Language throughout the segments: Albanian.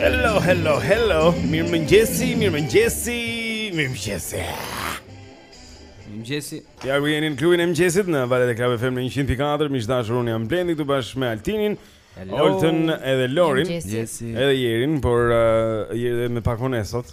Hello, hello, hello Mirëmëngjesi, mirëmëngjesi Mirëmëngjesi Mirëmëngjesi Ja ku jeni në Klubin e Mëngjesit Në valët e Club FM në 104 Miq të dashur unë jam blendi këtu bashkë me Altinin Hello Oltën edhe Lorin Mëngjesi Edhe Jerin, por uh, Jeri me pak vonesë sot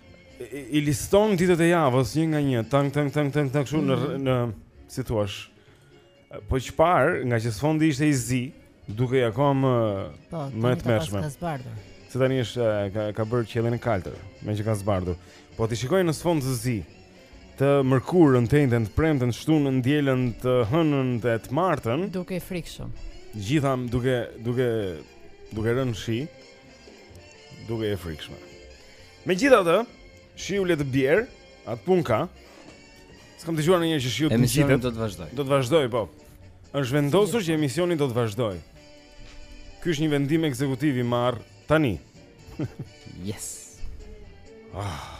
i liston ditët e javës një nga një, tang tang tang tang tang kështu në mm. në si thua. Po çfarë, ngaqë sfondi ishte i zi, dukej akoma më po, më e tmerrshme. Se tani është ka ka bërë qiellin e kaltër, meqë ka zbardhur. Po t'i shikoje në sfond të zi të mërkurën, të enjten, të premten, të shtunën, të dielën, të hënën dhe të martën. Duket frikshëm. Të gjitha duke duke duke rënë shi. Dukej e frikshme. Megjithatë, shiu le të bjerë, atë punë ka. S'kam dëgjuar ndonjëherë që shiu të ngjitet. Emisioni do të vazhdojë. Do të vazhdojë, po. është vendosur që emisioni do të vazhdojë. Ky është një vendim ekzekutiv i marrë tani. yes. Ah.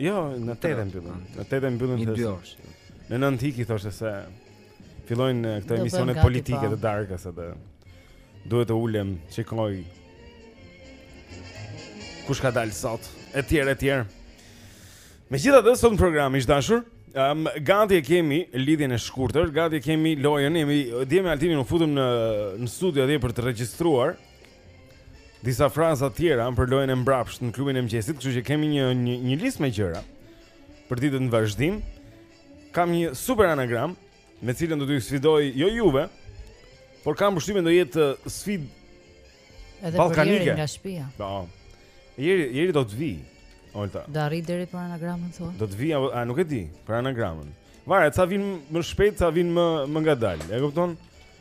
Jo, në tetë mbyllen. Në tetë mbyllen. Një dy orë. Në nëntë ik i thoshe se fillojnë eh, këto emisionet politike po. të darkës edhe. Duhet të ulem, të shikoj. Kush ka dalë sot? Etj, etj. Megjithatë, sot në program miq të dashur, um, gati e kemi lidhjen e shkurtër, gati e kemi lojën, dje me Altinin u futëm në në studio atje për të regjistruar. Ëh, disa fraza të tjera për lojën e mbrapshtë në Klubin e Mëngjesit, kështu që kemi një një, një listë me gjëra për ditët në vazhdim. Kam një super anagram me të cilën do t'ju sfidoj jo juve, por kam përshtypjen do jetë uh, sfidë Edhe Ballkanike. për Jerin nga shtëpia. Po. Jeri, Jeri do të vijë. Olta. Do arrijë Jeri për anagramën thua? Do të vijë, po nuk e di për anagramën. Varet sa vjen më shpejt, sa vjen më më ngadalë. E kupton?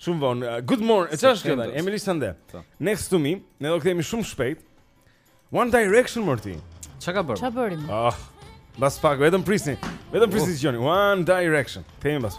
Shumë vonë. Uh, good morning. Çfarë është kjo? Emily Sande. Po. Next to me. Ne do kthehemi shumë shpejt. One Direction mor ti. Çka ka bërë? Çka bëri? Ah. Bas pak, vetëm prisni. Vetëm prisni, dëgjoni. One Direction. Kemi bas.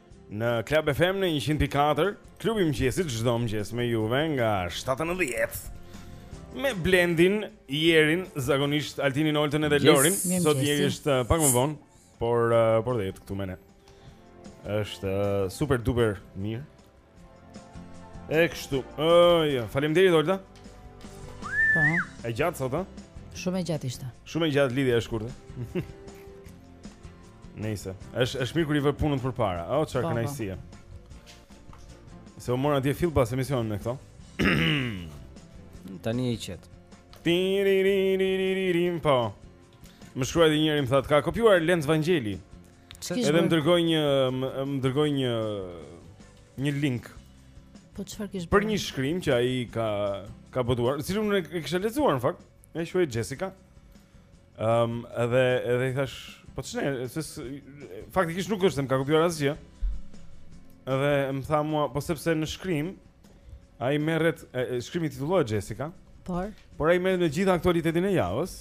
Në Club FM në 104, Klubi i Mëngjesit çdo mëngjes me juve nga 7 në 10. Me Blendin, Jerin, zakonisht Altinin Oltën edhe Lorin. Yes. Sot Jeri është uh, pak më vonë, por uh, por dhe këtu me ne. Është uh, super duper mirë. E kështu. Oj, oh, faleminderit Olta. Po. E gjatë sot, a? Shumë e gjatë ishte. Shumë e gjatë lidhja e shkurtër. Nëse, është është mirë kur i vë punën përpara. O oh, çfarë po, po. kënaqësie. Se u mora dje fill pas emisionin me këto. Tani e gjeta. Tiririririm po. Më shkruaj dhe njëri më thotë ka kopjuar Lenz Vangjeli. Edhe më dërgoi një më dërgoi një një link. Po çfarë kish bërë? Për një shkrim që ai ka ka botuar, cilin e kisha lexuar në fakt, e quaj Jessica. Ëm edhe edhe i thash, po ç'ne, se faktikisht nuk është se më ka kopjuar asgjë. Edhe më tha mua, po sepse në shkrim ai merret shkrimi titullohet Jessica. Por. Por ai merret me gjithë aktualitetin e javës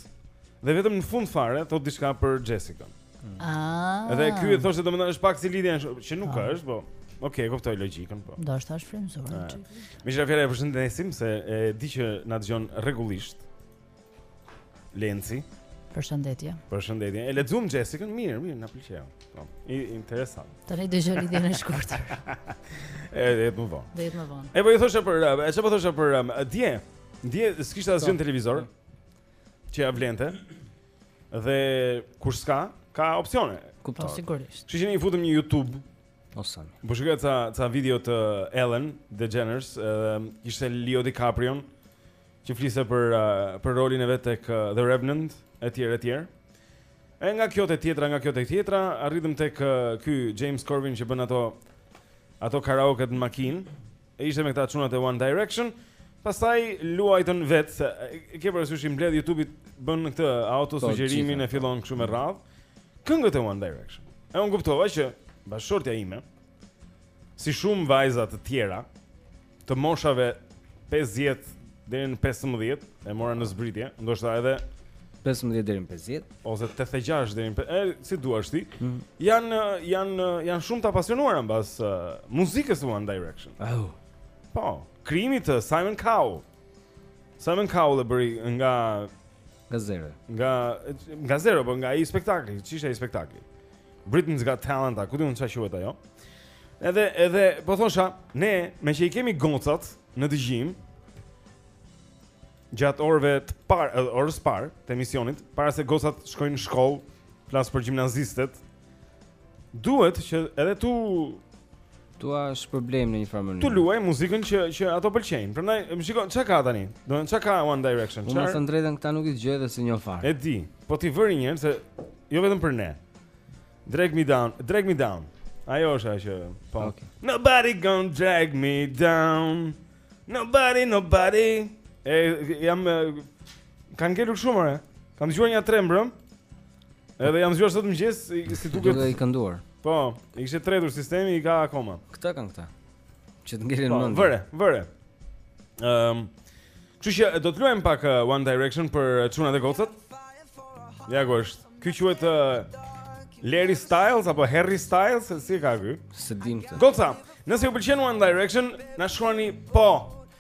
dhe vetëm në fund fare thot diçka për Jessica. Mm. Ah. Edhe ky e thoshte domethënë është pak si lidhja që nuk ah. është, po. Okej, okay, kuptoj logjikën, po. Ndoshta është frymëzuar. Ah. Meqë ra fjala e përshëndesim se e di që na dëgjon rregullisht. Lenci. Përshëndetje. Përshëndetje. E lexuam Jessica, mirë, mirë, na pëlqeu. Po, interesant. Tani dëgjojmë lidhjen e shkurtër. Edhe më vonë. Dhe më vonë. E po i thosha për, e çfarë po thosha për um, dje? Dje s'kishte asgjë në po. televizor. Që ja vlente. Dhe kur s'ka, ka opsione. Kupton sigurisht. Kështu që ne i futëm një YouTube. Po sa. Po shikoja ca ca video të Ellen DeGeneres, edhe ishte Leo DiCaprio. që fliste për uh, për rolin e vet tek uh, The Revenant etj etj. E nga kjo te tjetra, nga kjo te tjetra, arritëm tek uh, ky James Corden që bën ato ato karaoket në makinë. E ishte me këta çunat e One Direction. Pastaj luajtën vet se e ke parasysh i mbledh YouTube-i të bën këtë auto sugjerimin e fillon kështu me radh. Këngët e One Direction. E un kuptova që bashkëshortja ime si shumë vajza të tjera të moshave 50 deri në 15 e mora në zbritje, ndoshta edhe 15 deri në 50 ose 86 deri në e si duash ti. Mm -hmm. Jan jan jan shumë të apasionuara mbas uh, muzikës të One Direction. Oh. Po, krijimi i Simon Cowell. Simon Cowell e bëri nga Nga zero. Nga nga zero, po nga ai spektakli, ç'ishte ai spektakli? Britain's Got Talent, a ku di unë çfarë quhet ajo. Edhe edhe po thosha, ne meqë i kemi gocat në dëgjim gjatë orëve të parë, orës së parë të emisionit, para se gocat të shkojnë në shkollë, flas për gjimnazistet, Duhet që edhe tu tua shpërblem në një farë mënyrë. T'u luajmë muzikën që që ato pëlqejnë. Prandaj ma shikon çka ka tani. Do të çka ka One Direction. Unë me thënë të drejtën këta nuk i dëgjoj dhe se një farë. E di. Po ti vëri një herë se jo vetëm për ne. Drag me down, drag me down. Ajo është ajo që po. Okay. Nobody gonna drag me down. Nobody, nobody. E më kanë ngelur shumë ore. Kam dëgjuar një tre mbrëm. Edhe jam zgjuar sot në mëngjes, si duket. Duke i kënduar. Po, i kishte tretur sistemi, i ka akoma. Këta kanë këta. Që të ngelin, po, në mend. Vëre, vëre. Ehm. Um, Kështu që do të luajm pak uh, One Direction për uh, çunat e gocat. Ja ku është. Ky quhet uh, Larry Styles apo Harry Styles, si ka ky? S'e di këtë. Goca, nëse ju pëlqen One Direction, na shkruani po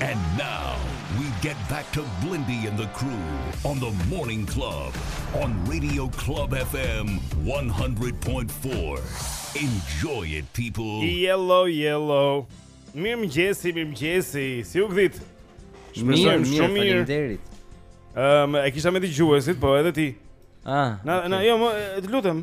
And now we get back to Blendi and the crew on the morning club on Radio Club FM 100.4. Enjoy it people. Yellow yellow. Mirëmëngjesi, mirëmëngjesi. Si u gdhitë? Shpresojmë shumë mirë. Faleminderit. Ehm, um, e kisha me dëgjuesit, po edhe ti. Ah. Na, okay. Jo, më, të lutem.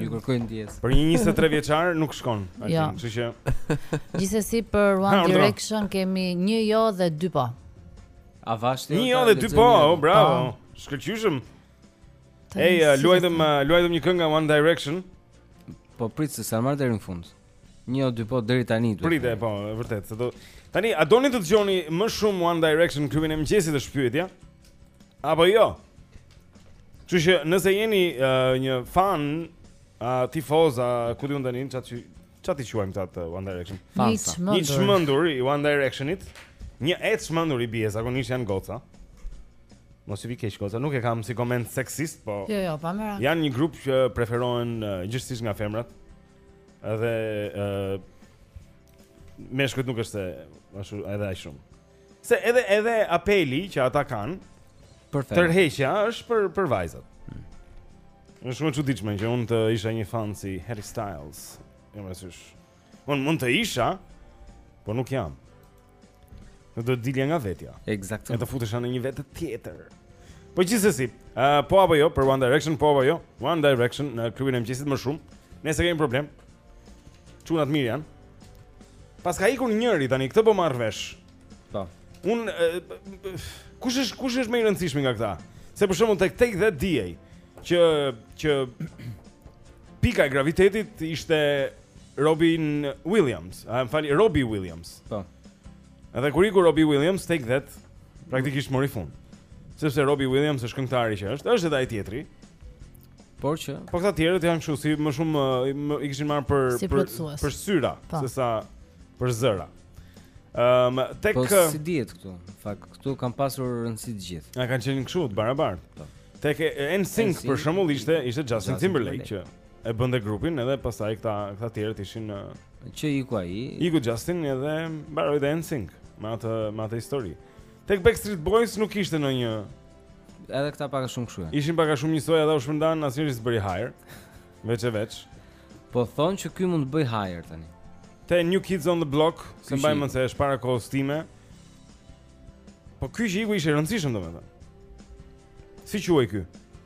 Ju kërkoj ndjesë. Për një 23 vjeçar nuk shkon. Jo. Kështu që Gjithsesi për One Direction kemi një jo dhe dy po. Avash ti? Një jo dhe dy po, oh, bravo. Po. Shkëlqyshëm. Ej, uh, luajtëm uh, luajtëm një këngë nga One Direction. Po prit se s'ka marrë deri në fund. Një jo, dy po deri tani duhet. Prit, po, e vërtet, se do. Tani a doni të dëgjoni më shumë One Direction në klubin e mëngjesit është pyetja? Apo jo? Që që nëse jeni uh, një fan uh, tifoz a uh, ku di unë tani çfarë çfarë i quajmë këta uh, One Direction. Fans. Një i çmendur i One Directionit. Një e çmendur i bie zakonisht janë goca. Mos t'ju vijë keq goca, nuk e kam si koment seksist, po. Jo, jo, pa merak. Janë një grup që preferohen uh, gjithsesi nga femrat. Edhe ë uh, meshkujt nuk është ashtu edhe aq shumë. Se edhe edhe apeli që ata kanë për fem. Tërheqja është për për vajzat. Hmm. Është shumë e çuditshme që unë të isha një fan si Harry Styles. Jo, me siguri. Unë mund të isha, por nuk jam. Unë do të dilja nga vetja Exact E të futesha në një vetë tjetër Po gjithsesi, uh, po apo jo për One Direction, po apo jo One Direction në klubin e mëngjesit më shumë Ne s'e kemi problem Çunat mirë janë Paska ikur njëri tani, këtë po marr vesh Po Unë, uh, kush, është, kush është më i rëndësishmi nga këta? Se për shembull te Take That dihej Që, që Pika e gravitetit ishte Robin Williams, a më falni Robbie Williams. Po. Edhe kur iku Robbie Williams Take That praktikisht mori fund. Sepse Robbie Williams është këngëtari që është, është edhe ai tjetri. Por që Po këta tjerët janë kështu si më shumë uh, më- i kishin marrë për Si për, plotësues. për fytyra Po. se sa për zëra. Ëm tek po uh, si dihet këtu. Në fakt këtu kanë pasur rëndësi të gjithë. kanë qenë kështu të barabartë. Po. Tek uh, NSYNC NSYNC për shembull ishte ishte Justin Justin Timberlake që Timberlake. e bënte grupin edhe pastaj këta këta të tjerët ishin që iku ai. Iku Justin edhe mbaroi NSYNC me atë me atë histori. Tek Backstreet Boys nuk ishte ndonjë edhe këta pak a shumë kështu. Ishin pak a shumë njësoj edhe u shpërndanë asnjëri s'bëri hite. Veç e veç. Po thonë që ky mund të bëjë hite tani. Te New Kids on the Block, s'e mbaj mend se është para kohës time. Po ky që iku ishte rëndësishëm domethënë. Si quhej ky?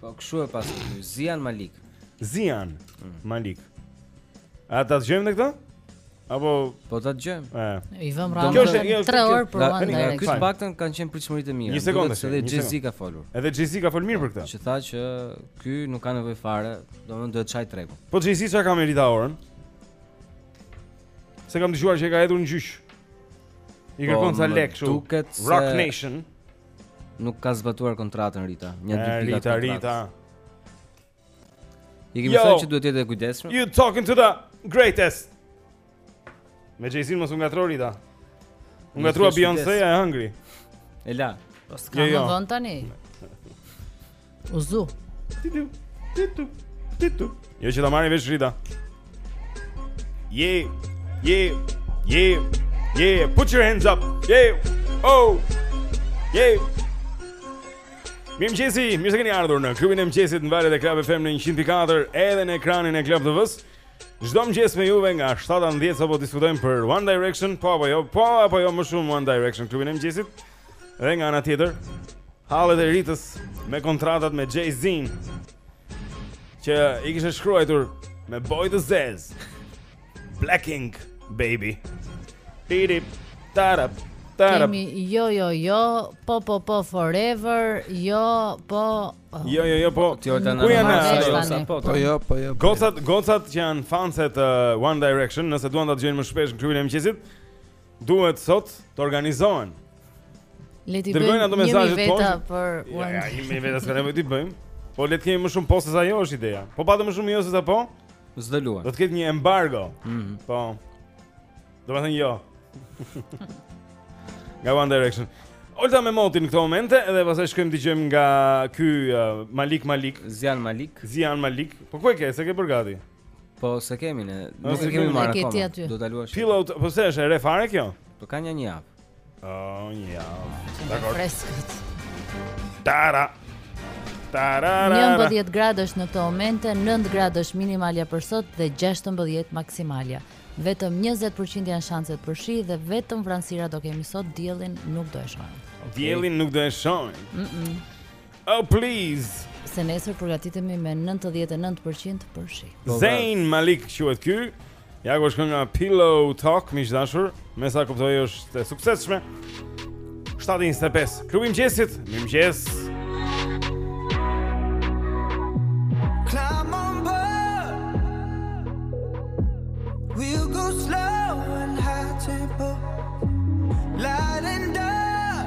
Po kshu e pas Zayn Malik. Zayn mm. Malik. A ta dëgjojmë këtë? Apo po ta dëgjojmë. Ëh. I vëmë radhën. Kjo është jo, 3 orë për One Direction. Ky paktën kanë qenë pritshmëritë e mira. Një sekondë. Edhe Jay-Z ka folur. Edhe Jay-Z ka folur mirë për këtë. Që tha që ky nuk ka nevojë fare, domethënë duhet të çajë tregun. Po Jay-Z ça ka me Rita Orën? Se kam dëgjuar që e ka hedhur në gjyq. I kërkon po, sa lek kështu. Roc Nation. Nuk ka zbatuar kontratën Rita. Një dy pika. Rita, Rita. I kemi thënë që duhet të jetë kujdesshëm. You talking to the greatest. Me Jay-Z mos u ngatërro Rita. U ngatërrua Beyoncé e hëngri. E la. Po s'ka jo, jo. më vonë tani. O zu. Titu, titu, titu. Jo që ta marri vesh Rita. Yeah, yeah, yeah, yeah, put your hands up. Yeah. Oh. Yeah. Mirëmëngjesi, mirë se keni ardhur në Klubin e Mëngjesit në valët e Club FM në 104 edhe në ekranin e Club TV-së. Çdo mëngjes me juve nga 7-10 sot po diskutojmë për One Direction Po apo jo, po apo jo më shumë One Direction Klubin e Mëngjesit Dhe nga ana tjetër, hallet e Ritës me kontratat me Jay-Z-in që i kishte shkruar me bojë të zezë. Black Ink baby. Pirip tarap tarap. Kemi jo jo jo, po po po forever, jo po oh. Jo jo jo po. Ti ojta na. Ku janë ata? Po, po jo po jo. Po, gocat gocat që janë fanset uh, One Direction, nëse duan ta dëgjojnë më shpesh në Klubin e Mëngjesit. duhet sot të organizohen. Le të bëjmë ato mesazhe të poshtë për Ja, ja, një me vetë s'ka nevojë të bëjmë. Po le të kemi më shumë po se ajo është ideja. Po patëm më shumë jo se sa po? S'do luaj. Do të ketë një embargo. Mhm. Mm po. Domethënë jo. Nga One Direction. Olta me motin në këto momente edhe pastaj shkojmë dëgjojmë nga ky uh, Malik Malik Zayn Malik Zayn Malik Po ku e ke, s'e ke përgatit? Po s'e kemi ne, nuk e kemi marrë akoma. Do ta luash. Pilot, po se është re fare kjo? Po ka një javë. Oh, një javë. Dakord. Freskët. Tara. Tara. 11 gradësh në këto momente, 9 gradësh minimalja për sot dhe 16 maksimalja. Vetëm 20% janë shanset për shi dhe vetëm vranësira do kemi sot, diellin nuk do e shohim. Okay. Diellin nuk do e shohim. Mm. -mm. Oh please. Se nesër përgatitemi me 99% për shi. Po, pra. Zayn Malik quhet ky. Ja ku është kënga Pillow Talk, miq të dashur, me sa kuptoj është e suksesshme. 7:25. Klubi i mëngjesit, mirëmëngjes. We'll go slow and high tempo. Light and dark.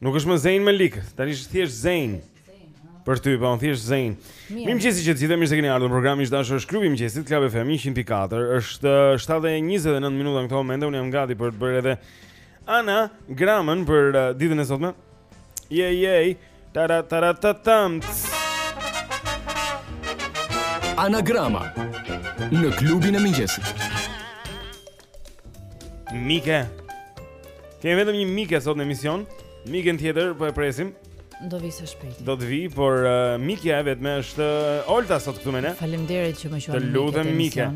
Nuk është më Zayn Malik, tani është thjesht Zayn. Për ty, po, thjesht Zayn. Mirëmëngjesi të gjithëve, mirë se keni ardhur në program, miq të dashur, është klubi i mëngjesit, Club FM 100.4, është 7.29 uh, minuta në këto momente, unë jam gati për të bërë edhe anagramën për uh, ditën e sotme. Je, je, tara, tara, ta, tam, Anagrama në klubin e mëngjesit. Mike. Kemi vetëm një mike sot në emision. Miken tjetër po e presim. Do vi së shpejti. Do të vi, por uh, mikja e vetme është uh, Olta sot këtu me ne. Faleminderit që më shuan. Të lutem mike.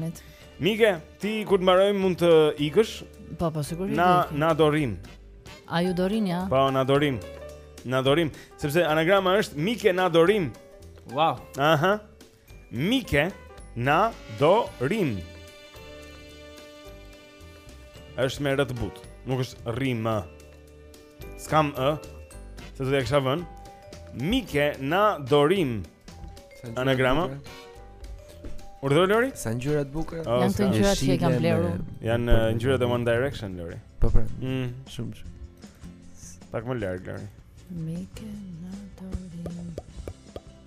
Mike, ti kur të mbarojmë mund të ikësh? Po, po sigurisht. Na, na do rim. A, ju do rim, ja? Po, na do rim. Na do rim, sepse anagrama është Mike na do rim. Wow. Aha. Mike na do rim. Është me r të butë. Nuk është rrim. S'kam ë. Se do të kisha vënë. Mike na do rim. Anagrama. Urdhëro Lori? Sa ngjyra të bukura? Oh, janë ato ngjyrat që kam blerë. Janë uh, ngjyrat e One Direction Lori. Po po. Mm, shumë shumë. Pak më larg Lori. Mike na do rim.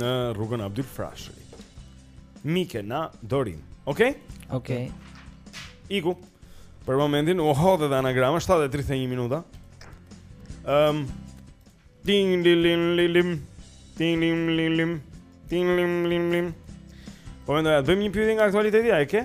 Në rrugën Abdyl Frashëri. Mike na do rim. Okej? Okej. Iku. Për momentin u hodh edhe anagrama 7:31 minuta. Ehm um, ding lilim lilim ding lim lilim ding lim lim lim. Po mendoj, ta bëjmë një pyetje nga aktualiteti, a e ke?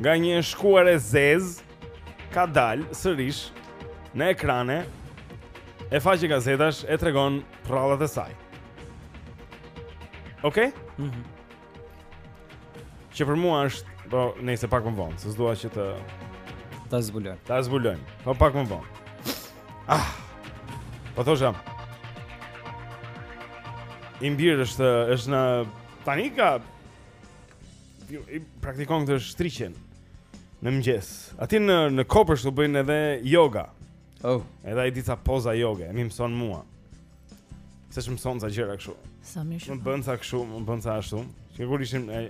Nga një e shkuar e zezë Ka dalë sërish Në ekrane E faqe gazetash e tregon Prrallat e saj Ok? Mm -hmm. Që për mua është Po nejse pak më vonë Se s'dua që të Ta zbulojmë Ta zbulojmë Po pak më vonë Ah Po thosha I mbirë është, është në Tani ka I praktikon këtë shtriqen në mëngjes. Aty në në kopsht bëjnë edhe yoga. Oh, edhe ai dica poza yoga, më mëson mua. Seç më mëson ca gjëra kështu Sa mirë shumë Më bën ca kështu, më bën ca ashtu Që kur ishim e...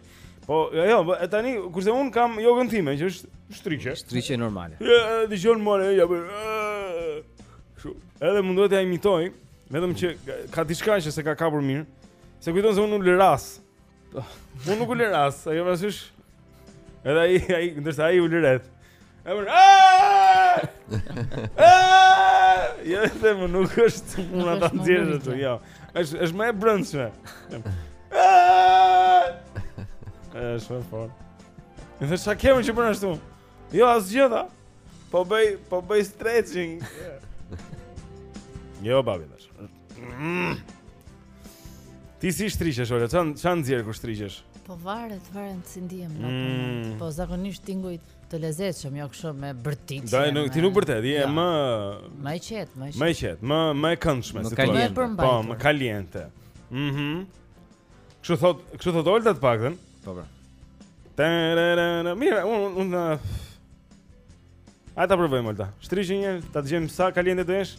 Po, jo, jo, e tani, kurse unë kam jogën time, që është shtriqe Shtriqe normale Ja, e dëgjon more, ja, për Kështu Edhe mundohet ta imitojë Vetëm që ka diçka që s'e ka kapur mirë Se kujton se unë ulëras Unë nuk ulëras, a e vë re sesi? Edhe ai, ai, ndërsa ai ulëret. E mërë, aaaaaa! Aaaaaa! Jo, se më nuk është puna ta nxjerrësh atë, jo. është është më e brendshme. Aaaaaa! E, është më fort. Më thotë ça ke që bën ashtu? Jo, asgjë. Po bëj, po bëj stretching. Jo, babi, dhe shka. Mm. Ti si shtriqesh, Olta? Çan çan nxjerr kur shtriqesh? Po varet, varet si ndiem në mm. Po zakonisht tinguj të lezetshëm, jo kështu me bërtitje. Daj, me... ti nuk bërtet, je jo. më më i qet, më i qet. Më i qet, më më e këndshme situata. Po, më kaliente. Mhm. Mm kështu thot, kështu thot Olta të paktën. Po bra. Tararara. Mira, un un na Hë ta provojmë Olta. Shtriqu një, ta dëgjojmë sa kaliente do jesh.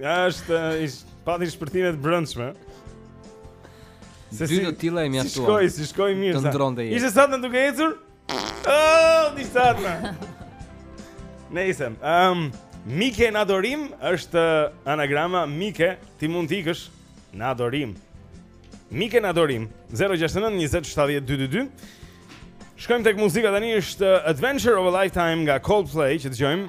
Ja është ish pati shpërthime të brendshme. Se si do tilla i mjaftuar. Si shkoi, si shkoi mirë. Të ndërronte jetë. Ishte sa të duke ecur? Oh, di sa të. Nëse, ehm, Mike na dorën është anagrama Mike, ti mund të ikësh nga dora. Mike na dorën 069 20 70 222. Shkojmë tek muzika tani është Adventure of a Lifetime nga Coldplay që dëgjojmë.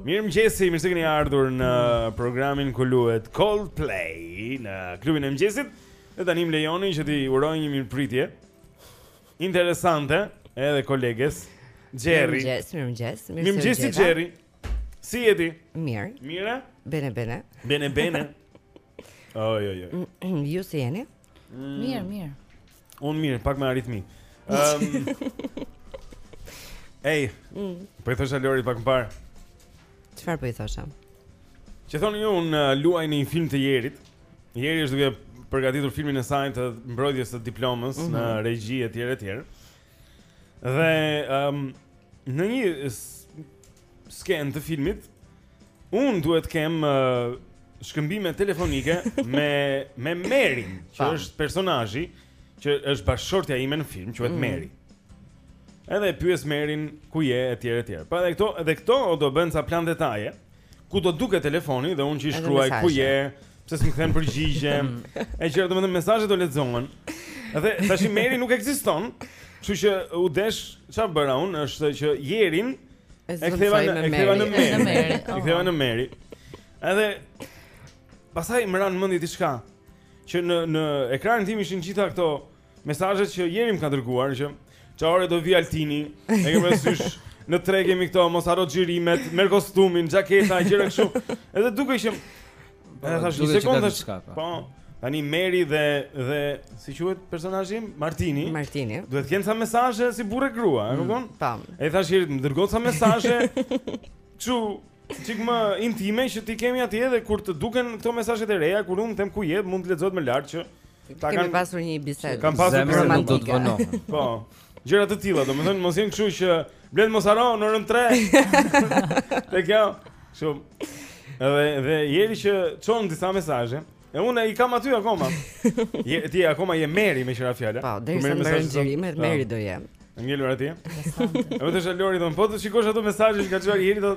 Mirëmëngjesi, mirë se keni ardhur në programin ku luhet Coldplay në klubin e mëngjesit Dhe tani më lejoni që t'i uroj një mirëpritje Interesante edhe koleges Xheri Mirëmëngjes, mirëmëngjes Mirëmëngjesi Xheri Si je ti? Mirë Mirë? Bene, bene Bene, bene Oj, oj, oj Ju si jeni? Mm. Mirë, mirë. Unë mirë, pak me aritmi. Ehm. Ej. Mm. Po i thosha Lorit pak më parë. Çfarë po i thosha? Që thoni ju unë uh, luaj në një film të Xherit. Xheri është duke përgatitur filmin e saj të mbrojtjes së diplomës mm -hmm. në regji etj etj. Dhe um, në një skenë të filmit, unë duhet të kem uh, shkëmbime telefonike me Merin, që Tam. është personazhi, që është bashkëshortja ime në film, quhet mm. Meri. Edhe e pyes Merin ku je etj etj. Pra edhe këto, edhe këto do bëhen ca plan detaje. Ku do duket telefoni dhe unë që i shkruaj ku je, pse s'më kthen përgjigje. e gjëra domethënë mesazhet do lexohen. Edhe tash Meri nuk ekziston. Kështu që u desh, çfarë bëra unë është që Jerin e ktheva në e ktheva në Meri. E ktheva në Meri. Edhe pastaj më ra në mendje diçka që në në ekranin tim ishin gjithë këto Mesazhet që Jeri më ka dërguar që çfarë do vi Altini, e ke parasysh në tre kemi këto mos harro xhirimet, merr kostumin, xhaketa, gjëra kështu. Edhe duke qenë e thashë një sekondë çka. Po. Tani Meri dhe dhe si quhet personazhi Martini. Martini. Duhet të kenë ca mesazhe si burrë grua, e mm, kupton? Tam. E thashë Jeri më dërgo ca mesazhe. Çu Çik më intime që t'i kemi atje dhe kur të duken këto mesazhet e reja kur unë them ku je, mund të lexohet më lart që Ata kanë pasur një bisedë. Kanë pasur një bisedë do të vonohen. Po. Gjëra të tilla, domethënë mos jenë kështu që Blend mos harro në orën 3. Te kjo. Kështu. Edhe dhe Jeri që çon disa mesazhe. E unë i kam aty akoma. Je ti akoma je Meri me një fjalë. Po, derisa mbarojnë xhirimet, po. Meri do jem. Ngjelur atje. Edhe të tha Lori domethënë, po të shikosh ato mesazhe që ka çuar Jeri do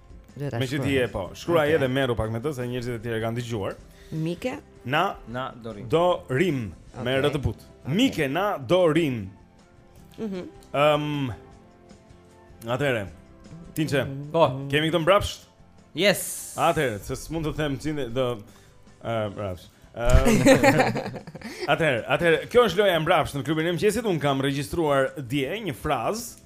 Me që ti e po, shkruaj okay. edhe merru pak me të, se njerëzit e tjerë kanë dëgjuar Mike Na Na do rim Do rim okay. Me rëtë put okay. Mike na do rim mm -hmm. um, Atëherë Tinqe mm -hmm. Po Kemi këtë mbrapsht Yes Atëherë, se s'mund të them cinde Do uh, Mbrapsht Atëherë, atëherë, kjo është loja e mbrapshtë në klubin e mëngjesit. Unë kam regjistruar dje një frazë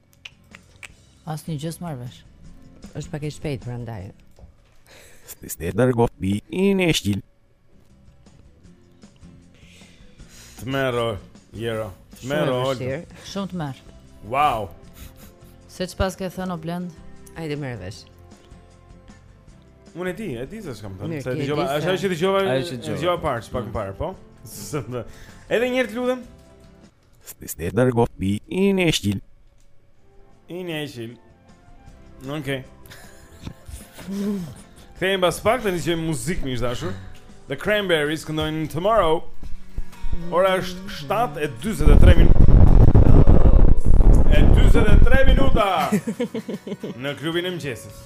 Asnjë gjë s'marr vesh është pak e shpejtë prandaj Së të dërgot bi i në shqil Tmerr, o Jero Tmerr, o Olë Shumë tmerr Wow Se ç'paske thënë o Blend Hajde merre vesh Unë e di, e di se ç'kam thënë Se e dëgjova, e shë e dëgjova E dëgjova parë, që pak më parë, po Edhe një herë të lutem Stisni dërgo bi i një eshqil I një eshqil Në në kej Kthehemi pas pak te kjo muzikë mish dashi The Cranberries këndojnë Tomorrow Ora është 7 e 23 min E 23 minuta Në klubin e mëngjesit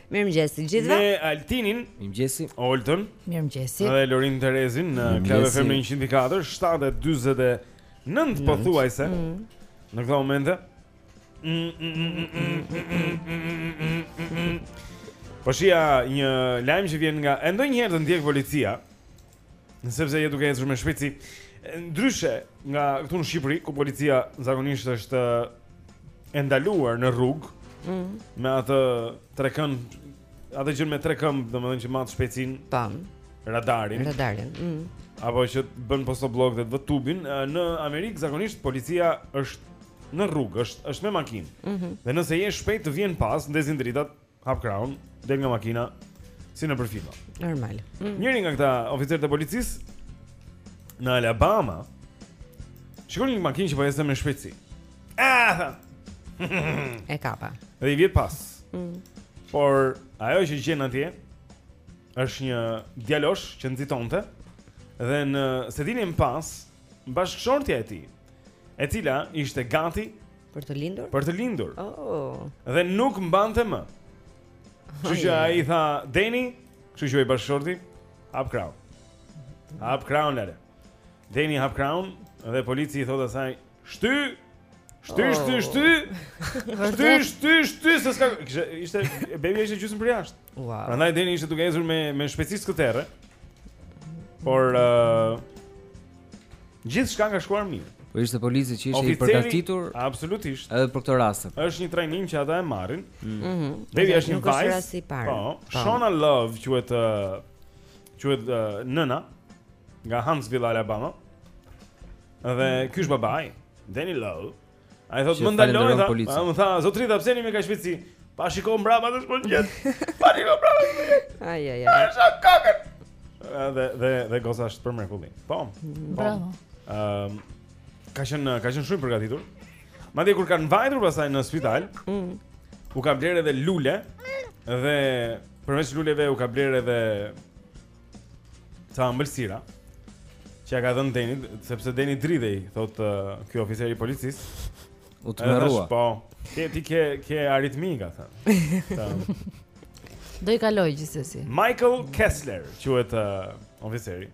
Mirëmëngjes të gjithëve. Me Altinin. Mirëmëngjesi. Oltën. Mirëmëngjesi. Dhe Lorin Terezin në Club FM 104, 7:49 pothuajse. Në këtë moment. Po shihja një lajm që vjen nga e ndonjëherë të ndjek policia. Sepse je duke ecur me shpejtësi. Ndryshe nga këtu në Shqipëri, ku policia zakonisht është e ndaluar në rrugë mm. me atë trekën, atë gjën me tre këmbë, domethënë që mat shpejtësin. Tam. Radarin. Radarin. Mm. Apo që bën postobllok dhe të vë tubin, në Amerikë zakonisht policia është në rrugë, është është me makinë. Mm -hmm. Dhe nëse je shpejt të vjen pas, ndezin dritat, hap krahun, del nga makina si nëpër filma. Normal. Mm. Njëri nga këta oficerët e policisë në Alabama shikon një makinë që po ecën me shpejtësi. Ah! e kapa. Dhe i vjen pas. Mm. Por ajo që gjen atje është një djalosh që nxitonte dhe në sedilen pas bashkëshortja e tij, e cila ishte gati Për të lindur? Për të lindur. Oh. Dhe nuk mbante më. Kështu që ai tha Deni, kështu quhej bashkëshorti, hap krahun. Hap krahun lale. Deni hap krahun dhe polici i thotë asaj, "Shty, shty, oh. shty, shty, shty, shty, shty, se ska, kishte ishte bebi ishte gjysmë përjashta. Wow. Prandaj Deni ishte duke ecur me me shpejtësi skëterre. Por uh, Gjithçka ka shkuar mirë. Po ishte polici që ishte i përgatitur. Absolutisht. Edhe për këtë rast. Është një trajnim që ata e marrin. Mm. Mhm. Bebi është një vajzë. Po, po, Shona Love quhet quhet nëna nga Huntsville, Alabama. Dhe ky është babai, Danny Love. Ai thotë më ndaloj tha. Ai më tha, "Zotri, tha pse jeni me kaq shpejtësi?" Pa shiko mbrapa të shkon gjet. Pa shiko mbrapa. Ai ai ai. Ai sa kokën. Dhe dhe dhe goca është për mrekulli. Po. po. Bravo. Ëm um, ka qenë ka qenë shumë i përgatitur. Madje kur kanë vajtur pastaj në spital, mm. u ka blerë edhe lule dhe përveç luleve u ka blerë edhe Ca ëmbëlsira që ia ka dhënë Denit, sepse Deni dridhej, thot uh, ky oficer i policisë. U tmerrua. Po. Ti ti ke ke aritmi ka thënë. Do i kaloj gjithsesi. Michael Kessler quhet uh, oficeri.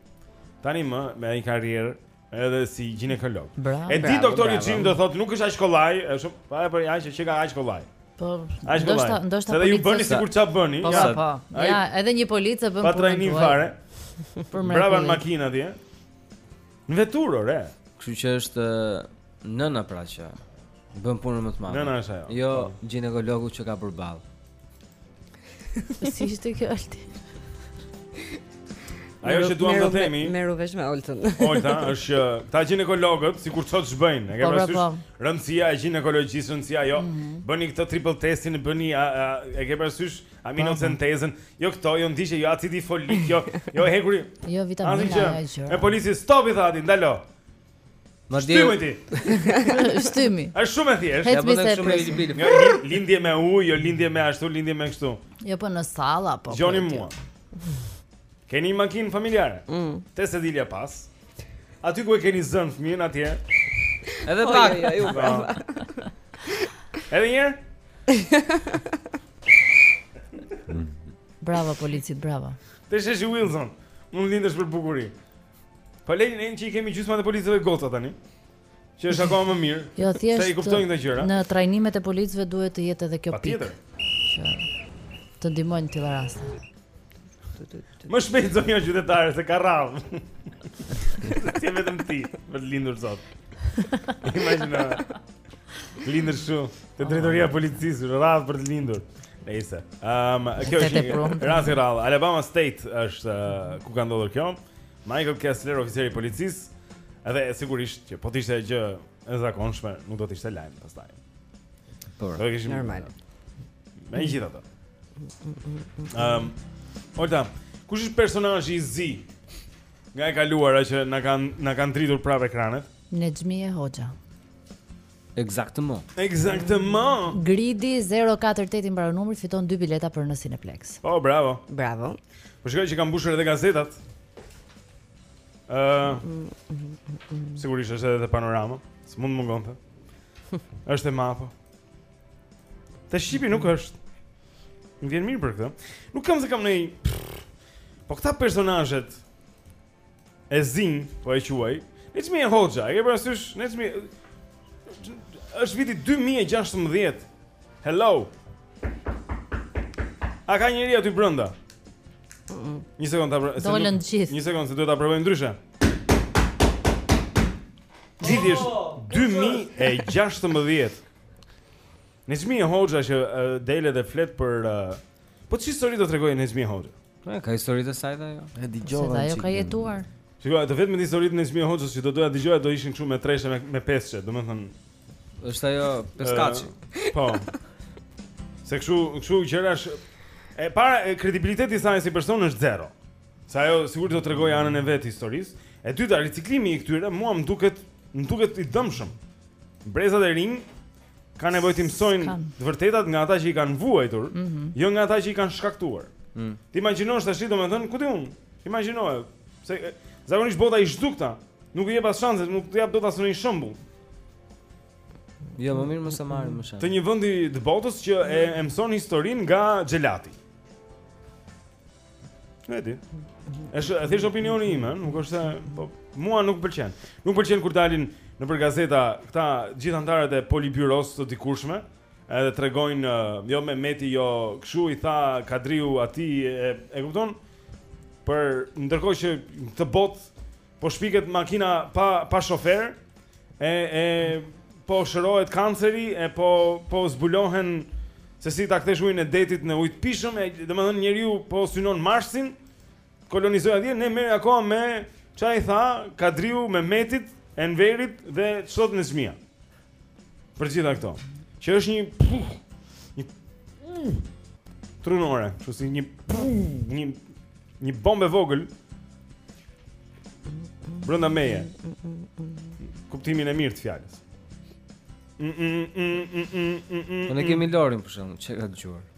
Tanimë me një karrierë Edhe si ginekolog. E di doktori Jim do thotë nuk është aq kollaj, është shumë, po apo ja që qenka aq kollaj. Po, ndoshta ndoshta policia. Edhe ju bëni sikur ça bëni, po, ja. Po, po. Ja, edhe një polic e bën punë. Pa trajnim fare. Për më. Mbrapa në makinë atje. Në veturë, ore. Kështu që është nëna pra që bën punën më të madhe. Nëna është ajo. Jo, po. ginekologu që ka përballë. Si ishte kjo alti? Ajo që duam të themi, merru vesh me Oltën. Olta është që këta gjinekologët sikur s'di ç'bëjnë, e ke parasysh? Po, po, po. Rëndësia e gjinekologjisë, rëndësia jo. Mm -hmm. Bëni këtë triple testin, bëni a, a, e ke parasysh amniocentezën. Jo këto, jo ndiqje, jo acidi folik, jo, jo hekuri. Jo vitamina, jo gjë. Me policin stop i thati, ndalo. Më di. Shtymi ti. Shtymi. Është shumë e thjeshtë. Ia bën shumë i bil. Jo lindje me ujë, jo lindje me ashtu, lindje me kështu. Jo po në sallë apo. Dëgjoni mua. Keni makinë familjare? Mm. Te sedilja pas. Aty ku e keni zënë fëmijën atje. Edhe pak. Jo, jo, jo. Edhe një. Bravo policit, bravo. Te sheshi Wilson, mund lindesh për bukuri. Po le ne që i kemi gjysmat e policëve goca tani. Që është akoma më mirë. Jo thjesht. Se i kuptojnë këto gjëra. Në trajnimet e policëve duhet të jetë edhe kjo pikë. Që të ndihmojnë këto raste. Më shpejt zonja qytetare se ka radhë. S'je vetëm ti për të lindur sot. Imagjino. Lindur shu, te drejtoria e policisë radhë për të lindur. Nëse. Ehm, kjo është rast i rrallë. Alabama State është ku ka ndodhur kjo. Ëm, Michael Kessler, oficeri i policisë, edhe sigurisht që po të ishte gjë e zakonshme, nuk do të ishte lajm pastaj. Po. Do kishim normal. Megjithatë. Ehm, um, kush është personazhi i zi? Nga e kaluara që na kanë na kanë ndritur prapë ekranet. Nexhmije Hoxha. Exactement. Exactement. Gridi 048 i mbaron numri fiton dy bileta për në Cineplexx. Po, bravo. Bravo. Po shikoj që kanë mbushur edhe gazetat. Ëh. Uh, mm, mm, mm, sigurisht është edhe Panorama, s'mund të mungonte. Është te Mapo. Te Shqipi nuk është. Më vjen mirë për këtë. Nuk kam se kam në Po këta personazhet e zinj, po e quaj, Nexhmije Hoxha, e ke parasysh është viti 2016. Hello. A ka njeri aty brenda? Një sekond ta provoj. Dolën të gjithë. Një sekond se duhet ta provoj ndryshe. Viti është 2016. Nexhmije Hoxha që uh, del edhe flet për uh, Po çfarë historie do tregojë Nexhmije Hoxha? Po ka histori të saj ajo. E dëgjova. Ajo ka jetuar. Shiko, të vetmet histori të Nexhmije Hoxhës që do doja dëgjoja do ishin këto me treshe me me pesëshe, domethënë është ajo peskaçi. Po. Se kështu, kështu gjërash e para kredibiliteti i saj si person është zero. Se ajo sigurisht do të tregojë anën e vet historisë. E dyta, riciklimi i këtyre mua më duket më duket i dëmshëm. Brezat e rinj ka nevojë të mësojnë të vërtetat nga ata që i kanë vuajtur, mm -hmm. jo nga ata që i kanë shkaktuar. Mm. Ta imagjinosh tashi domethënë ku di un? Imagjinoje se zakonisht bota i zhduk ata, nuk u jep as shanse, nuk të jap dot asnjë shembull. Jo, më mirë mos e marrim më shumë. Të një vendi të botës që e, e mëson historinë nga xhelati. Nuk e di. Është thjesht opinioni im, ëh, nuk është se po mua nuk më pëlqen. Nuk më pëlqen kur dalin nëpër gazeta këta gjithë anëtarët e politbyrosë të dikurshme, edhe tregojnë jo Mehmeti jo kshu i tha Kadriu atij e e kupton? Për ndërkohë që në këtë botë Po shpiket makina pa pa shofer, e e po shërohet kanceri, e po po zbulohen se si ta kthesh ujin e detit në ujë të pijshëm, e domethënë njeriu po synon Marsin, kolonizojë atje, ne merremi akoma me ça i tha Kadriu Mehmetit, Enverit dhe ç'thot Nexhmija. Për të gjitha këto. Që është një puf, një mm, trunore, kështu si një puf, një një bombë e vogël brenda meje. Kuptimin e mirë të fjalës. Ne kemi Lorin për shakanë, ça ka dëgjuar.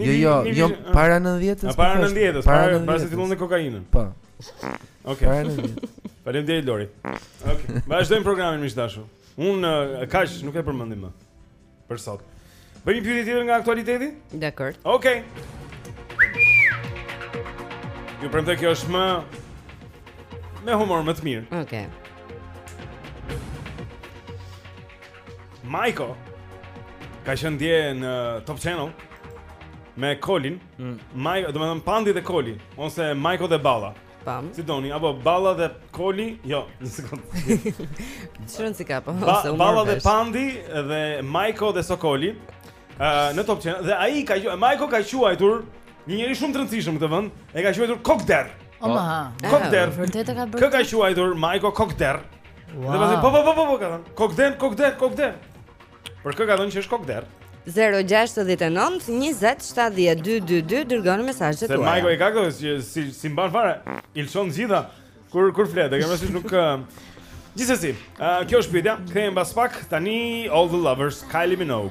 Jo, jo, jo, para 90-s. Para 90-s, para para se të fillonte me kokainën. Po. Okej. Para 90-s. Faleminderit Lori. Okej. Vazhdojmë programin miq të dashur. Un kaq nuk e përmendim më. Për sot. Bëjmë një pyetje tjetër nga aktualiteti? Dakor. Okej. Ju premtoj kjo është më me humor më të mirë. Okej. Majko ka qenë dje në Top Channel me Sokolin. Mm. Majko, do të them Pandi dhe Sokoli ose Majko dhe Balla. Pam. Si doni, apo Balla dhe Koli? Jo, një sekondë. Shkruan si ka po. Ba, Balla dhe Pandi dhe Majko dhe Sokoli. Uh, në Top Channel dhe ai ka Majko ka quajtur një njeri shumë të rëndësishëm në këtë vend, e ka quajtur kokëderr. Oma. Kokëderr. Vërtet e ka bërë. Kë ka quajtur Majko kokëderr? Wow. Dhe pasi po po po po po ka thënë. Kokëderr, kokëderr, kokëderr. Për kë ka thënë që është kokëderr? 069 20 70 222 dërgoni mesazhet tuaja. Se Majko i ka këto s'i s'i, s'i mban fare. I lëshon të gjitha kur kur flet, e kam thënë nuk Gjithsesi, uh, kjo është pyetja. Kthehemi pas pak tani All the Lovers Kylie Minogue.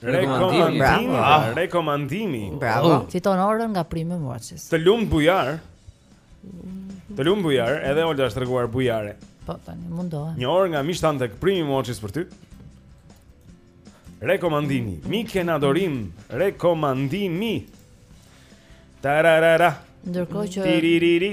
Rekomandimi, bravo. Ah, rekomandimi. Bravo. Oh. Fiton orën nga Prime Watches. Të lumtë Bujar. Të lumtë Bujar, edhe Olga është treguar bujare. Po tani mundohem. Një orë nga Mishtan tek Prime Watches për ty. Rekomandimi, Mike, në adhurim, rekomandimi. Tararara. Ndërkohë që Tiririri.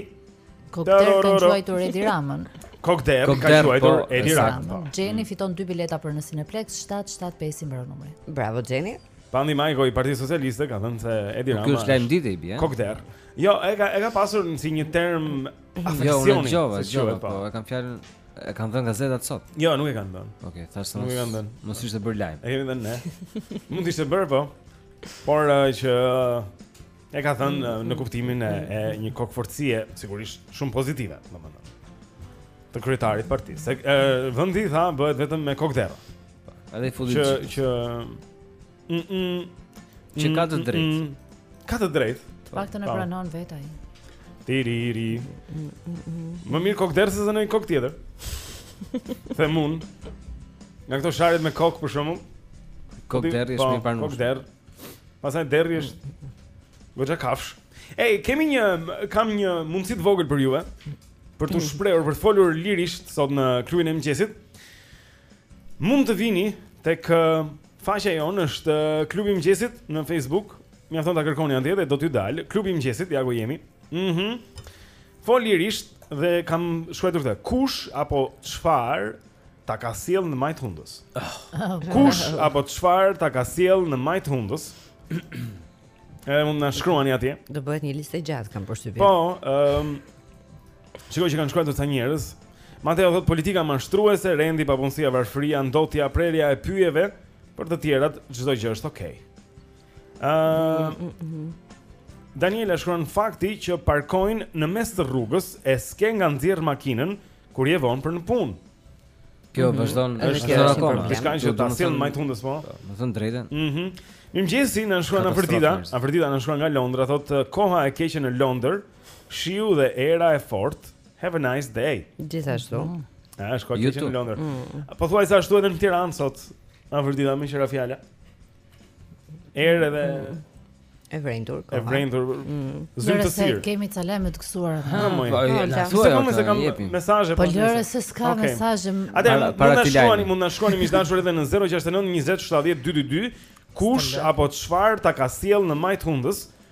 Kokëderr ka quajtur Edi Ramën. Kokëderr ka quajtur po, Edi Ramën. Po. Jenny fiton dy bileta për në Cineplex 775 i mbaron numri. Bravo Jenny. Pandi Majko i Partisë Socialiste ka thënë se Edi Rama. Ky është lajm dite i bie. Kokëderr. Jo, e ka e ka pasur si një term afeksioni. Jo, unë e dëgjova, s'e dëgjova, po. po, e kam fjalën e kanë dhënë gazetat sot. Jo, nuk e kanë dhënë. Okej, okay, thashë. Nuk e kanë dhënë. Mos ishte bër lajm. E kemi dhënë ne. Mund të ishte bër, po. Por uh, që e ka thënë mm, mm, në kuptimin e, mm, e një kokëfortësie sigurisht shumë pozitive, domethënë. Të kryetarit të partisë. Vendi tha bëhet vetëm me kokëderra. Edhe i futi që që mm, mm, që ka të mm, drejtë. Mm, mm, ka të drejtë. Fakt e po. pranon vetë ai. Tiriri. Mm, mm, mm. Më mirë kokëderr se ndonjë kokë tjetër. Të themi. Nga këto sharjet me kokë për shembull. Kokëderri është po, më i pranueshëm. Kokëderr. Pastaj derri është goxha kafsh. Ej, kemi një kam një mundësi të vogël për juve për t'u shprehur, për të folur lirisht sot në klubin e mëngjesit. Mund të vini tek faqja jonë është klubi i mëngjesit në Facebook. Mjafton ta kërkoni atje dhe do t'ju dal. Klubi i mëngjesit, ja ku jemi. Mhm. Mm Fol lirisht dhe kam shkruar këtë. Kush apo çfarë ta ka sjellë në majtë hundës? Kush apo çfarë ta ka sjellë në majtë hundës? Edhe mund na shkruani atje. Do bëhet një listë e gjatë kam përshtypjen. Po, ëm um, Shikoj që kanë shkruar disa njerëz. Mateo thot politika mashtruese, rendi, papunësia, varfëria, ndotja, prerja e pyjeve, për të tjerat çdo gjë është okay. Ëm uh, Daniela shkruan fakti që parkojnë në mes të rrugës e s'ke nga nxjerr makinën Kur je vonë për në punë. Kjo mhm. vazhdon është kjo akoma. Është nga ato që ta sjellin majë të hundës po. po. Me thën të drejtën. Mhm. Mirëmëngjesi, na shkruan Afërdita. Afërdita na shkruan nga Londra, thotë koha e keqe në Londër, shiu dhe era e fortë. Have a nice day. Gjithashtu. Mm. A është koha e keqe në Londër? Mm. Pothuajse ashtu edhe në Tiranë sot. Afërdita me që ra fjala. Erë edhe e vrenjtur koha. E vrenjtur. Mm. Zymtësirë. Kemi ca lajme të gëzuara. Ha, më. Po, po, po, se ka se ka mesazhe po. Po lëre se s'ka mesazhe. Atëherë mund të na shkruani, mund të na shkruani miq të dashur edhe në 069 20 70 222 kush apo çfarë ta ka sjell në majt hundës.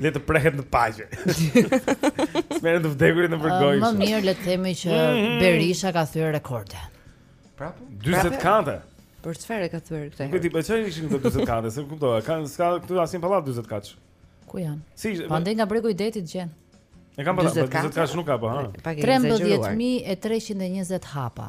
Le të prehet në paqe. S'merren të vdekurit nëpër gojë. Më mirë le të themi që mhm. Berisha ka thyer rekorde. Prapë? 40 kate. Për çfarë ka thyer këtë? Nuk e di, po çfarë ishin këto 40 kate, s'e kuptova. Ka s'ka këtu asnjë pallat 40 katësh. Ku janë? Si, po andej nga bregu i detit gjen. E kam pallat, 40 katësh nuk ka po, ha. 13320 hapa.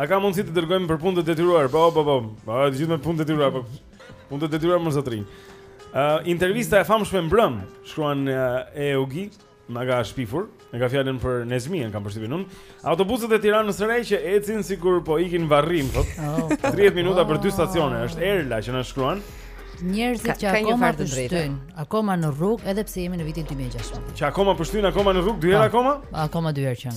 A ka mundësi të dërgojmë për punë të detyruar? Po, po, po. Po, të gjithë me punë të detyruar, po. Punë të detyruar, zotëri. Ë, uh, intervista e famshme mbrëm, shkruan uh, Eugi, na ka shpifur, e ka fjalën për Nezmin, kam përshtypjen unë. Autobusët e Tiranës së Re që ecin sikur po ikin në varrim, thotë. Oh, 30 po. minuta për dy stacione, është Erla që na shkruan. Njerëzit që akoma pështyjnë, akoma në rrugë edhe pse jemi në vitin 2016. Që akoma pështyjnë akoma në rrugë, dy herë po, akoma? Akoma dy herë që.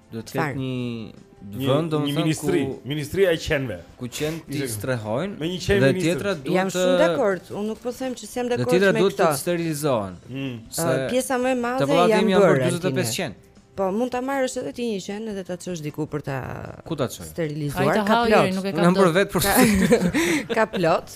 Duhet të ketë një vend domethënë një ministri, ku, ministria e qenve. Ku qentë t'i strehojnë me një qen dhe tjetra duhet të Jam shumë dakord, unë nuk po them që s'jam dakord me këtë. Tjetra duhet të sterilizohen. Mm. Se uh, pjesa më e madhe janë bërë. Të 45 qen. Po mund ta marrësh edhe ti një qen edhe ta çosh diku për ta Ku ta çoj? Sterilizuar ka plot. Nuk e kam bërë vetë për. Ka plot.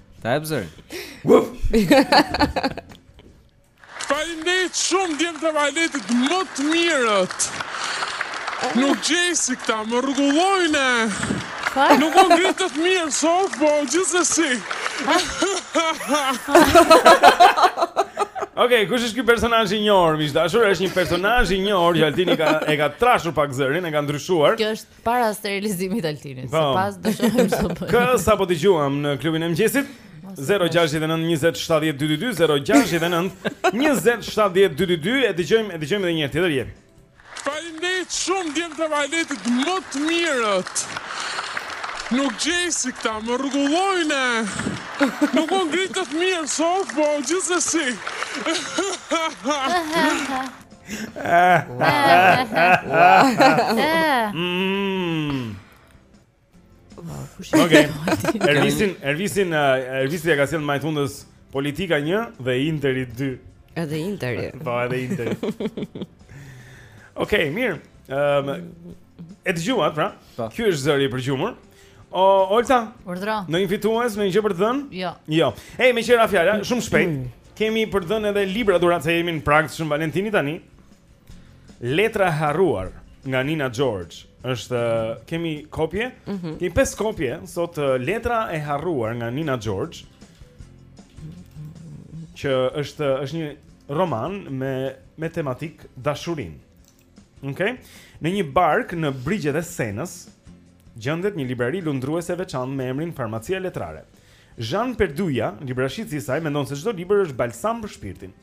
Ta jep zërin. Faleminderit shumë djem të baletit më të mirët. Nuk gjej si këta, më rregullojnë e... Nuk u ngritët mirë sot, po gjithsesi. Ok, kush është ky personazh i njohur, miq të dashur? Është një personazh i njohur që Altini ka e ka trashur pak zërin, e ka ndryshuar. Kjo është Para sterilizimit të Altinit, po. se pas do shohim çfarë bëj. Kë sapo dëgjuam në klubin e mëngjesit? 069 20 70 222 069 20 70 222 e dëgjojmë e dëgjojmë edhe një herë tjetër jepi. Faleminderit shumë djem të baletit më të mirët. Nuk gjej si këta, më rregullojnë Nuk u ngritët mirë sot, po gjithsesi Mmm. Okej. Ervisin, Ervisin, eh, Ervisin e ka sjellë në majë të hundës politika 1 dhe Interi 2. Edhe Interi. Po, edhe Interi. Okej, mirë. Ehm, e dëgjuat pra? Po. Ky është zëri i përgjumur. O, Olta? Urdhro. Ndonjë fitues, ndonjë gjë për të dhënë? Jo. Jo. Ej, meqë ra fjala, shumë shpejt. Mm. Kemi për të dhënë edhe libra dhuratë se jemi në prag Shën Valentini tani. Letra e harruar nga Nina George. Është kemi kopje. Mm -hmm. Kemi pesë kopje sot letra e harruar nga Nina George. Që është është një roman me me tematikë dashurinë. Okej. Okay. Në një barkë në brigjet e Senës gjendet një librari lundruese e veçantë me emrin Farmacia Letrare. Jean Perduja, librashitësi i saj, mendon se çdo libër është balsam për shpirtin.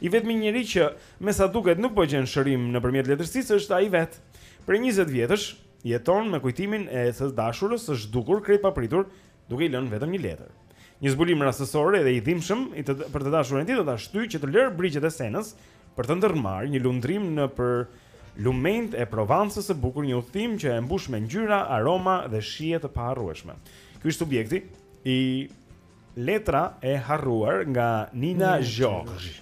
I vetmi njeri që me sa duket nuk po e gjen shërim nëpërmjet letërsisë është ai vetë. Prej 20 vjetësh jeton me kujtimin e së dashurës së zhdukur krejt papritur, duke i lënë vetëm një letër. Një zbulim rastësor dhe i dhimbshëm i të për të dashurën e tij do ta shtyjë që të lërë brigjet e Senës për të ndërmarrë një lundrim nëpër lumenjtë e Provancës së bukur, një udhëtim që e mbush me ngjyra, aroma dhe shije të paharrueshme. Ky është subjekti i Letra e harruar nga Nina George.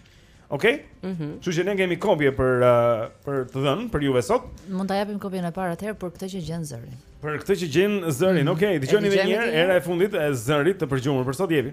Okej? Okay? Mhm. Mm Kështu që ne kemi kopje për uh, për të dhënë për juve sot. Mund ta japim kopjen e parë atëherë për këtë që gjen zërin. Për këtë që gjen zërin. Mm -hmm. Okej, okay, dëgjoni edhe një herë hera e fundit e zërit të përgjumur për sot jepi.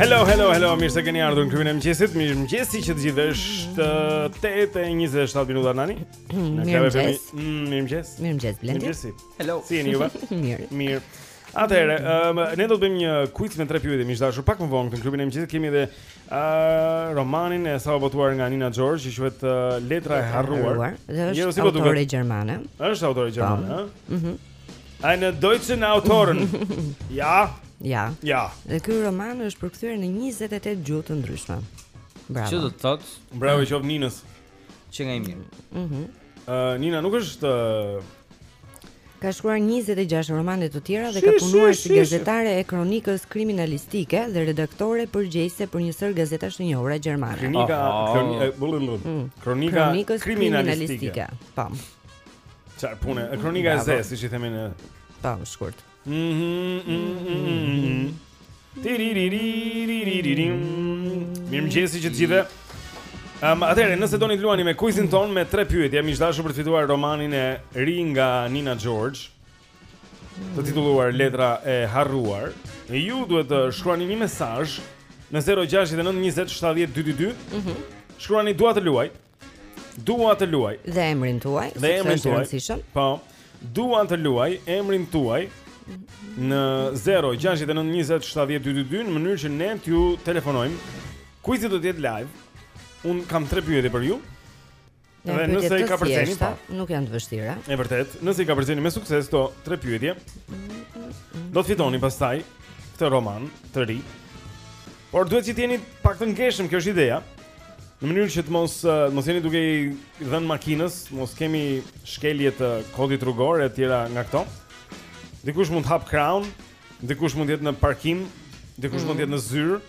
Hello, hello, hello, mirë se keni ardhur në klubin e mëngjesit Mirëmëngjesi që të gjithëve është 8.27 minuta tani Në klab e femi mm, Mirëmëngjes Mirëmëngjes, Blendi Mirëmëngjesi Hello Si jeni juve Mirë Mirë Atëherë, um, ne do të bëjmë një kuiz me tre pyetje miq të dashur pak më vonë këtu te klubi i mëngjesit Kemi dhe uh, romanin e sapobotuar nga Nina George Që quhet uh, letra e harruar Dhe është autore gjermane është autore gjermane, po. ha? Mhm. Eine deutsche Autorin. Ja. Ja. Ja. Dhe ky roman është përkthyer në 28 gjuhë të ndryshme. Bravo. Çka do të thot? Bravo i qoftë Ninës. Qenka i mirë. Mhm. Mm Ë uh, Nina nuk është uh... ka shkruar 26 romane të tjera dhe shi, ka punuar si gazetare e kronikës kriminalistike dhe redaktore përgjegjëse për një sërë gazetash të njohura gjermane. Kronika, kronika, mm. kronika kriminalistike. Po. Çfarë pune? E kronika e zezë, siç i themi ne tani shkurt. Mirëmëngjesi që të gjithëve um, Atëherë, nëse doni të luani me kuizin tonë Me tre pyetje miq të dashur për të fituar romanin e ri nga Nina George Të titulluar letra e harruar E ju duhet të shkruani një mesazh Në 069 20 70 22 Shkruani dua të luaj Dua të luaj. Dhe emrin tuaj, dhe emrin tuaj. Po. Dua të luaj emrin tuaj në 0692070222 në mënyrë që ne t'ju telefonojmë. Kuizi do të jetë live. Unë kam tre pyetje për ju. Ja, dhe nëse i kapërceni, po. nuk janë të vështira. E vërtetë, nëse i kapërceni me sukses këto tre pyetje, do të fitoni pastaj këtë roman të ri. Por duhet që të jeni pak të ngeshëm, kjo është ideja. Në mënyrë që të mos mos jeni duke i dhënë makinës, mos kemi shkelje të kodit rrugor e tjera nga këto. Dikush mund të hap krahun, dikush mund të jetë në parkim, dikush mm. mund të jetë në zyrë,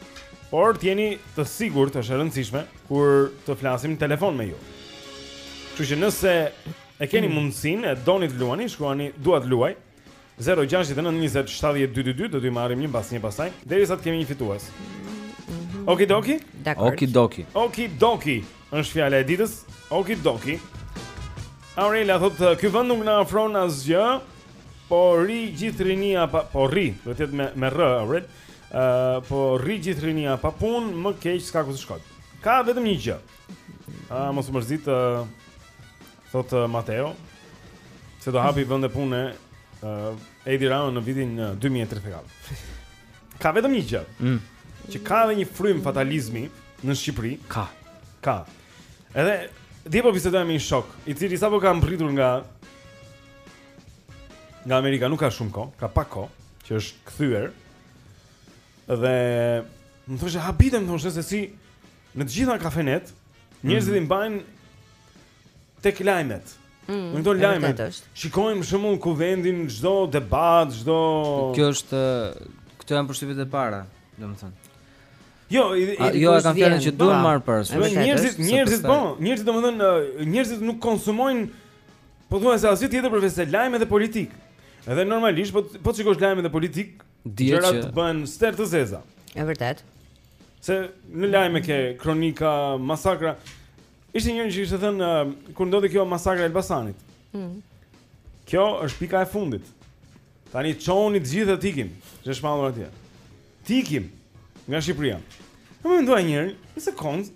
por të jeni të sigurt, është e rëndësishme kur të flasim në telefon me ju. Kështu që nëse e keni mm. mundësinë, e doni të luani, shkruani dua të luaj 0 6 9 20 7 2 2 Do t'i marrim një mbas një pastaj derisa t'kemi një fitues Oki doki? Oki doki Oki doki është fjala e ditës Oki doki Aurela thotë ky vend nuk na ofron asgjë Po rri gjithë rinia pa, Po rri Do t'jetë me, me rë Aurel uh, Po rri gjithë rinia pa punë Më keq s'ka ku të shkojë Ka vetëm një gjë A mos u mërzit ë thotë uh, Mateo se do hapi vende pune ë uh, Edi Rama në vitin uh, 2034. Ka vetëm një gjë. Mm. Që ka edhe një frymë fatalizmi në Shqipëri. Ka. Ka. Edhe dje po bisedoja me një shok, i cili sapo ka mbërritur nga nga Amerika, nuk ka shumë kohë, ka pak kohë që është kthyer. Dhe më thoshte habitem thoshte se si Në të gjitha kafenet, njerëzit mm. i mbajnë tek lajmet. Mm. Në këto lajme. Shikojmë për shembull kuvendin çdo debat, çdo Kjo është këto janë përshtypjet e para, domethënë. Jo, i, i, A, jo, e kanë thënë që duan marrë pas. Njerëzit, njerëzit po, njerëzit domethënë njerëzit nuk konsumojnë pothuajse asgjë tjetër përveçse lajme dhe politikë. Edhe normalisht po të shikosh lajme e politikë, Gjërat të bëhen sterr të zeza. Është vërtet. Se në lajme ke kronika masakra. Ishte njëri që kishte thënë uh, kur ndodhi kjo masakra e Elbasanit. Mm. Kjo është pika e fundit. Tani çoni të gjithë të ikim, qe shprehur atje. Të ikim nga Shqipëria. Po mendoja njëri, një sekond,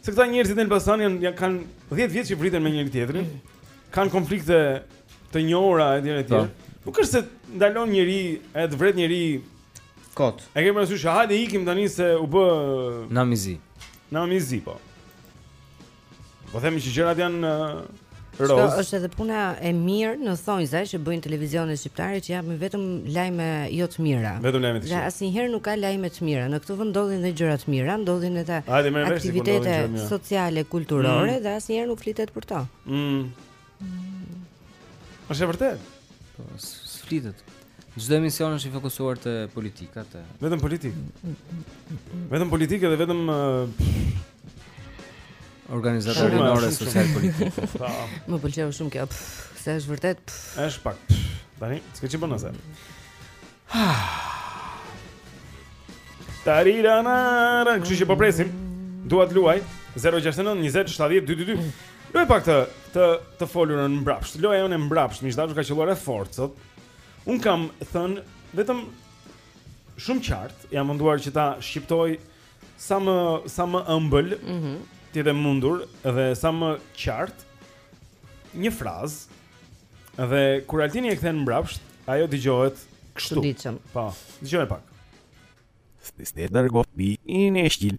Se këta njerëzit në Elbasan janë janë kanë 10 vjet që vriten me njëri-tjetrin. Kanë konflikte të njohura etj etj. Po. Nuk është se ndalon njeri, e të vret njeri kot. E ke parasysh, hajde ikim tani se u bë namizi. Namizi po. Po themi që gjërat janë Roz. Shiko, është edhe puna e mirë në thonjza që bëjnë televizionet shqiptare që japin vetëm lajme jo të mira. Vetëm lajme të këqija. Dhe asnjëherë nuk ka lajme të mira. Në këtë vend ndodhin dhe gjëra të mira, ndodhin edhe aktivitete sociale, kulturore mm. dhe asnjëherë nuk flitet për to. Mm. Është e vërtetë. Po s'flitet. Çdo emision është i fokusuar te politika te. Vetëm politik. Vetëm politikë dhe vetëm organizata rinore social-politike. Po. Më pëlqeu shumë kjo. Se është vërtet. Është pak. Tani, s'ka çfarë bën asaj. Tarirana, kështu që po presim. Dua të luaj 069 20 70 222. Luaj pak të të të folurën mbrapsht. Loja jonë mbrapsht, miq të dashur ka qelluar e fortë sot. Un kam thën vetëm shumë qartë, jam munduar që ta shqiptoj sa më sa më ëmbël, ëh, mm -hmm. të jetë e mundur dhe sa më qartë një frazë dhe kur Altini e kthen mbrapsht, ajo dëgjohet kështu. Ditëm. Po, dëgjoje pak. Stisner go bi i ne shtil.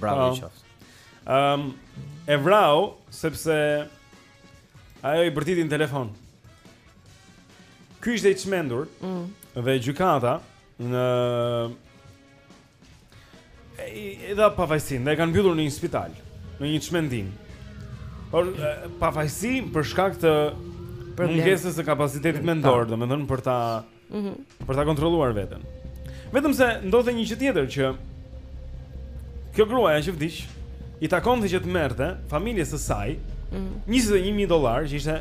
Bravo i qoftë. Ehm, e vrau sepse ajo i bërtiti në telefon. Ky ishte i çmendur. Mm. Dhe gjykata i dha pafajësinë, dhe e kanë mbyllur në një spital, në një çmendinë. Po pafajësi për shkak të mungesës së kapacitetit mendor, domethënë për ta Mhm. Mm për ta kontrolluar veten. Vetëm se ndodhte një gjë tjetër që kjo gruaja që vdiq i takonte që të merrte familjes së saj mm. 21000 dollarë, që ishte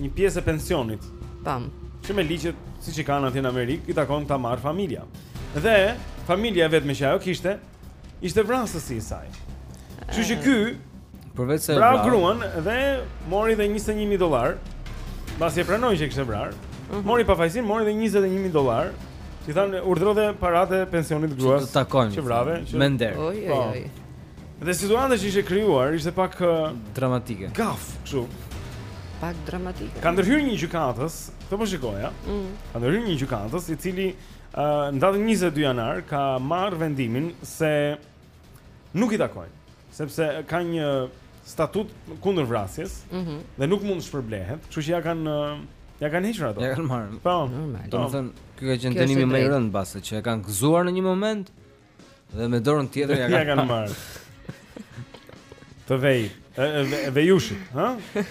një pjesë e pensionit. Tam. Që me ligjet siç i kanë atje në Amerikë, i takon ta marrë familja. Dhe familja e vetme që ajo kishte Ishte vrasësi i saj. Kështu që ky përveç se vrau gruan dhe mori dhe 21000 dollar, pasi e pranoi që e kishte vrarë, mm -hmm. mori pafajësinë, mori dhe 21000 dollar. I thanë urdhëro paratë e pensionit të gruas. Që të takojnë. Që vrave, që me nder. Oj, oj, po. oj. Dhe situata që ishte krijuar ishte pak uh, dramatike. Gafë, kështu. Pak dramatike. Ka ndërhyrë një gjykatës, këtë po shikoja. Mm. Ka ndërhyrë një gjykatës i cili Në datën 22 janar ka marrë vendimin se nuk i takojnë, sepse ka një statut kundër vrasjes mm -hmm. dhe nuk mund të shpërblehet, kështu që ja kanë ja kanë hequr ato. Ja kanë marrë. Po, po. domethënë, ky ka qenë dënimi më i rëndë mbase që e kanë gëzuar në një moment. Dhe me dorën tjetër ja kanë kanë marrë. Të ve, e, e, e vejushi, ha?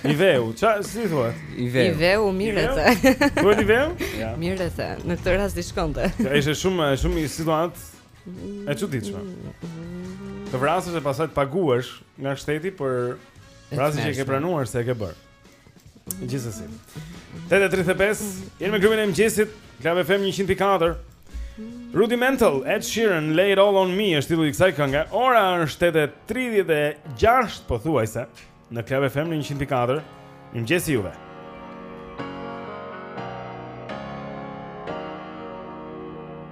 I veu, ça, si thuhet? I I veu. veu mirë e the. Thuhet i veu? Ja. Mirë e the. Në këtë rast i shkonte. Ja, Ishte shumë, e, shumë situatë e çuditshme. Të vrasësh e pastaj të paguhesh nga shteti për vrasjen që e ke Tmerrshme. pranuar se e ke bërë. Gjithsesi. 8:35, jeni me klubin e mëngjesit, Club FM 104. Rudimental, Ed Sheeran, Lay It All On Me, është titulli i kësaj kënge. Ora është 8:36 pothuajse në Club FM 104. Mirëmëngjesi juve.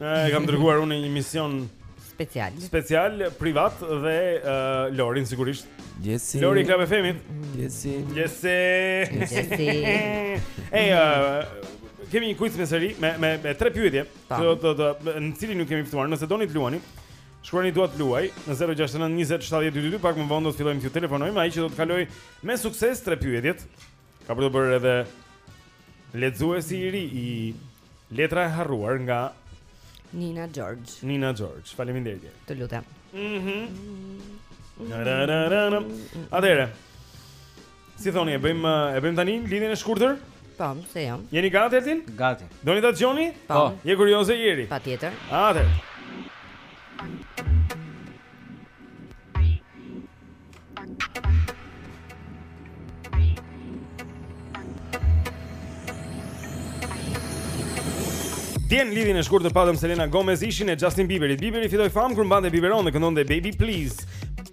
E kam dërguar unë një mision special privat dhe uh, Lorin sigurisht. Jesi. Lori Club FM. Mëngjesi. Ej, uh, kemi një quiz me seri me me me tre pyetje, në të cilin ju kemi ftuar. Nëse doni të luani, shkruani dua të luaj në 069 20 70 222, pak më vonë do të fillojmë t'ju telefonojmë ai që do të kalojë me sukses tre pyetjet. Ka për të bërë edhe lexuesi i ri i Letra e harruar nga Nina George. Nina George. Faleminderit. Të lutem. Mhm. Mm Atëherë. Si thoni, e bëjmë e bëjmë tani lidhjen e shkurtër? Tam, po, se jam. Jeni gati tani? Gati. Doni ta dëgjoni? Po. po. Je kurioze Eri? Patjetër. Atëherë. Dje në lidhjen e shkurtër patëm Selena Gomez ishen e Justin Bieberit. Bieberi fitoi famë kur mbante biberon dhe këndonte Baby Please.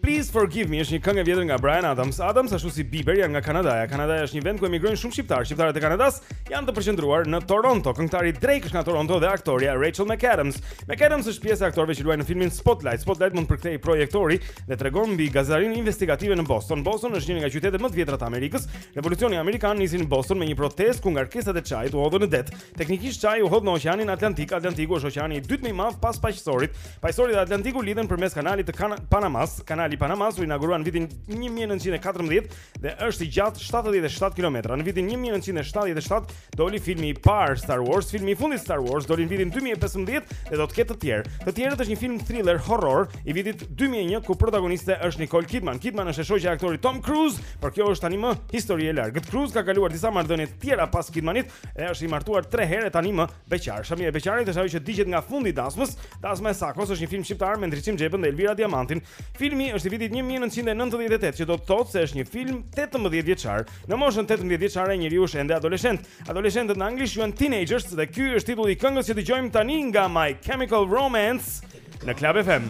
Please Forgive Me është një këngë e vjetër nga Brian Adams. Adams ashtu si Bieberi janë nga Kanadaja. Kanadaja është një vend ku emigrojnë shumë shqiptarë. Shqiptarët e Kanadas janë të përqendruar në Toronto. Këngëtari Drake është nga Toronto dhe aktorja Rachel McAdams. McAdams është pjesë e aktorëve që luajnë në filmin Spotlight. Spotlight mund të përkthehet projektori, dhe tregon mbi gazetarinë investigative në Boston. Boston është një nga qytetet më të vjetra të Amerikës. Revolucioni amerikan nisi në Boston me një protestë ku ngarkesat e çajit u hodhën në det. Teknikisht çaji u hodh në Oqeanin Atlantik. Atlantiku është oqeani i dytë më i madh pas Paqësorit. Paqësori dhe Atlantiku lidhen përmes kanalit të kan Panamas. Kanali i Panamas u inaugurua në vitin 1914 dhe është i gjatë 77 km. Në vitin 1977 doli filmi i parë Star Wars, filmi i fundit Star Wars doli në vitin 2015 dhe do të ketë të tjerë. Të tjerët është një film thriller horror i vitit 2001 ku protagoniste është Nicole Kidman. Kidman është ish-shoqja e aktorit Tom Cruise, por kjo është tani më histori e largët. Cruise ka kaluar disa marrëdhënie të tjera pas Kidmanit dhe është i martuar 3 herë tani më beqar. Shamia e beqarit është ajo që digjet nga fundi i dasmës. Dasma e Sakos është një film shqiptar me Ndriçim Xhepën dhe Elvira Diamantin. Filmi është i vitit 1998, që do të thotë se është një film 18 vjeçar. Në moshën 18 vjeçare njeriu është ende adoleshent. Adoleshentët në anglisht quhen teenagers dhe ky është titulli i këngës që dëgjojmë tani nga My Chemical Romance në Club FM.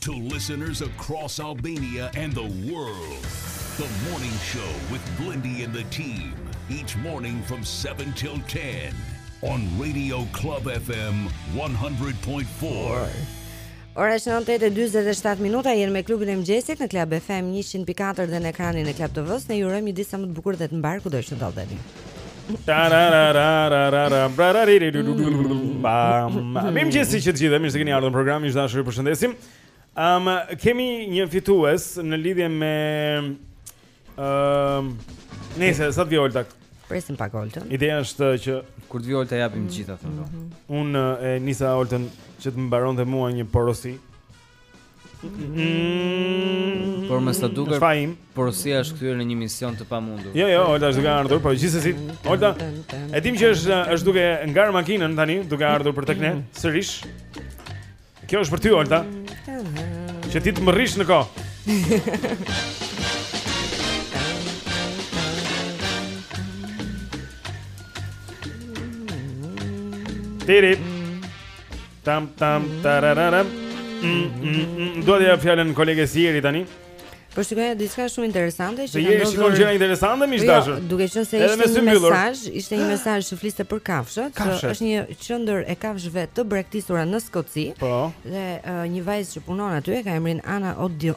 To listeners across Albania and the world, the morning show with Blendi and the team, each morning from 7 till 10 on Radio Club FM 100.4. Ora është 9:47 minuta, jemi me klubin e mëngjesit në Club FM 100.4 dhe në ekranin e Club TV-s. Ne ju urojmë një ditë sa më të bukur dhe të mbarë kudo që ndodheni. Mirëmëngjesi të gjithë, mirë se keni ardhur në program, i dashur i përshëndesim um, Kemi një fitues në lidhje me... Um, Nese, sa të vijë Olta? Presim pak Oltën. Ideja është që kur të vijë Olta japim të gjitha thonë. Mhm. Unë e nisa Oltën që të më mbaronte mua një porosi. Mm. Por me sa duket, porosia është kthyer në një mision të pamundur. Jo, jo, Olta është duke ardhur, po gjithsesi, Olta, e dim që është është duke ngarë makinën tani, duke ardhur për tek ne sërish. Kjo është për ty, Olta. Që ti të mbërrish në kohë. Tiri. Tam tam tarararam. Mm, mm, mm. Do t'ia jap fjalën koleges Eri tani. Po shikoj diçka shumë interesante që ka ndodhur. Ti shikon gjëra interesante mi po jo, dashur. Duke qenë se ishte një mesazh, ishte një mesazh që fliste për kafshët, që është një qendër e kafshëve të braktisura në Skoci. Po. Dhe uh, një vajzë që punon aty e ka emrin Ana Odio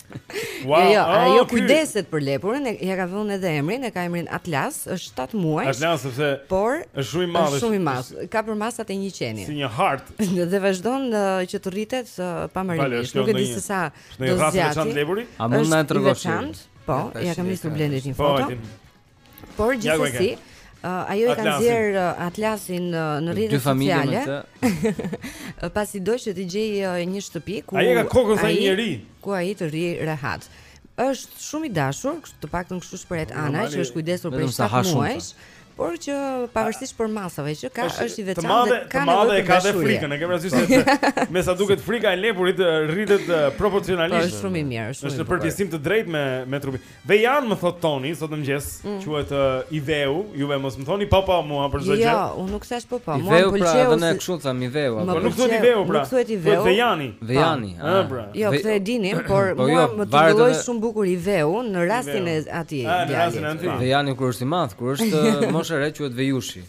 Wow. Jo, jo, oh, ajo kujdeset për lepurin, ia ka vënë edhe emrin, e ka emrin Atlas, është 7 muaj. Atlas sepse por është shumë i madh. Është shumë i madh. Ka përmasat e një qeni. Si një hartë. Dhe vazhdon që të rritet pa marrëveshje. Nuk e di se sa do të zgjasë. Është një racë lepuri. A mund të na e tregosh? Po, ia kam nisur Blendit një po, foto. Por gjithsesi, uh, ajo e ka nxjerrë uh, Atlasin uh, në rrjetet sociale. Pasi do që të gjejë uh, një shtëpi ku ai ka kokën sa një njerëz, ku ai të rrijë rehat. Është shumë i dashur, të paktën kështu shprehet Ana, që është kujdesur për shtatë muaj. Por që pavarësisht përmasave që ka, është i veçantë dhe ka të madhe ka dhe frikën, e kemi rëndësishme se me sa duket frika e lepurit rritet proporcionalisht. Është shumë i mirë, shumë. Është në përpjesëtim të drejtë me me trupin. Vejan, më thotë Toni, sot në mëngjes, mm. quhet uh, i veu, ju mos më thoni papa mua për asgjë. Jo, unë nuk thashë papa, mua më pëlqeu. I veu pra, dhe ne kështu të thamë i veu. Po nuk thuhet i veu pra. Nuk thuhet i veu. Po vejani. Vejani. Ah, ah pra. Jo, këtë e dinim, por po, mua jo, më tingëlloi dhe... shumë bukur i veu në rastin e atij. Ah, në rastin e atij. Vejani kur është i madh, kur është moshë e re quhet vejushi.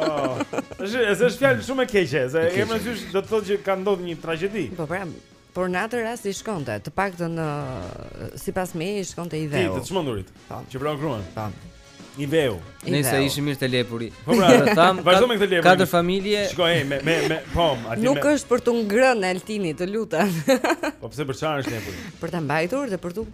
Oh. Është është fjalë shumë e keqe, se e kemi sysh do të thotë që ka ndodhur një tragjedi. Po pra, por në atë rast i shkonte, të paktën sipas meje i shkonte i veu. Ti të çmendurit. Po. Që pra kruan. Po. I veu. Nëse ishim mirë te lepuri. Po pra, thamë, vazhdo me këtë lepuri. Katër familje. Shko e me me me po, aty me. Nuk është për të ngrënë Altini, të lutem. Po pse për çfarë është lepuri? Për ta mbajtur dhe për të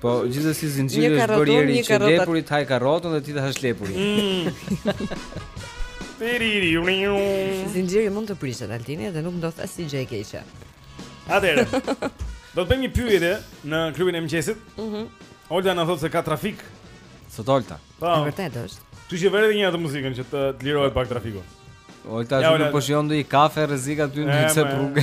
Po gjithsesi zinxhiri është bërë Jeri që lepuri ta hajë karrotën dhe ti ta hash lepurin. Mm. Zinxhiri mund të prishet Altini dhe nuk ndodh asnjë gjë e keqe. Atëherë. Do të bëjmë një pyetje në klubin e mëngjesit. Mhm. Mm Olta na thotë se ka trafik. Sot Olta. Po. Është vërtet është. Ti vëre dhe një atë muzikën që të lirohet pak trafiku. Olta, ja, ju po shijon ndonjë kafe rrezik aty në këtë rrugë.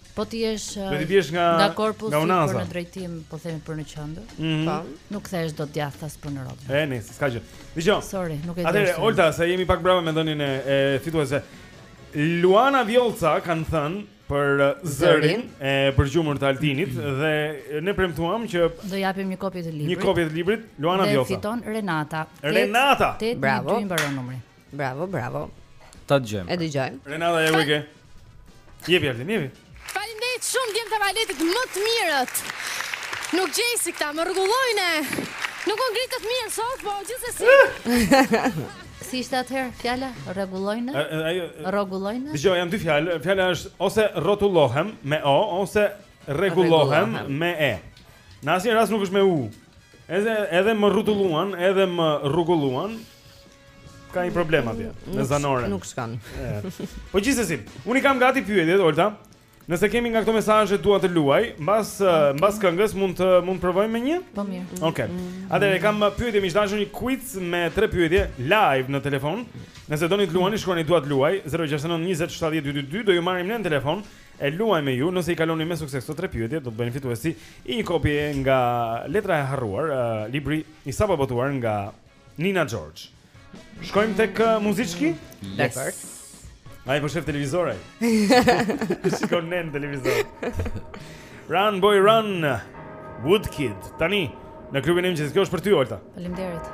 Po t'i biesh Do t'i biesh nga nga korpusi nga për në drejtim, po themi për në qendër. Mm -hmm. Po, nuk kthehesh dot djathtas as për në rrot. E nis, s'ka gjë. Dëgjo. Sorry, nuk e di. Atëre, Olta, sa jemi pak mbrapa me dhënien e, e fituesve. Luana Vjollca, kanë thënë për zërin e përgjumur të Altinit mm -hmm. dhe ne premtuam që do japim një kopje të librit. Një kopje të librit Luana Vjollca. Dhe fiton Renata. Renata. Bravo. Të mbaron numri. Bravo, bravo. Ta dëgjojmë. E dëgjojmë. Renata ja ku je. Jepi atë, jepi. Faleminderit shumë djem të baletit më të mirët. Nuk gjej si këta, më rrugullojnë. Nuk u ngritët mirë sot, po gjithsesi. Si ishte atëherë fjala? Rrugullojnë? Ajo rrugullojnë? Dëgjo, janë dy fjalë. Fjala është ose rrotullohem me o ose rregullohem me e. Në asnjë rast nuk është me u. Edhe edhe më rrutulluan, edhe më rrugulluan, Ka një problem atje, në zanore. Nuk shkon. Po gjithsesi, unë i kam gati pyetjet, Olta. Nëse kemi nga këto mesazhe dua të luaj, mbas okay. mbas këngës mund të mund të provojmë me një? Po mirë. Okej. Okay. Mm -hmm. Atëherë kam pyetje miq të dashur një quiz me tre pyetje live në telefon. Nëse doni të luani, shkruani dua të luaj 069 20 70 222 do ju marrim në telefon e luajmë me ju. Nëse i kaloni me sukses këto tre pyetje, do të bëheni fituesi i një kopje nga Letra e harruar, uh, libri i sapobotuar nga Nina George. Shkojmë tek uh, muzicki? Dakord. Yes. Ai po shef televizor ai. Shikon në televizor. Run boy run. Woodkid. Tani në klubin e mëngjesit. Kjo është për ty Olta. Faleminderit.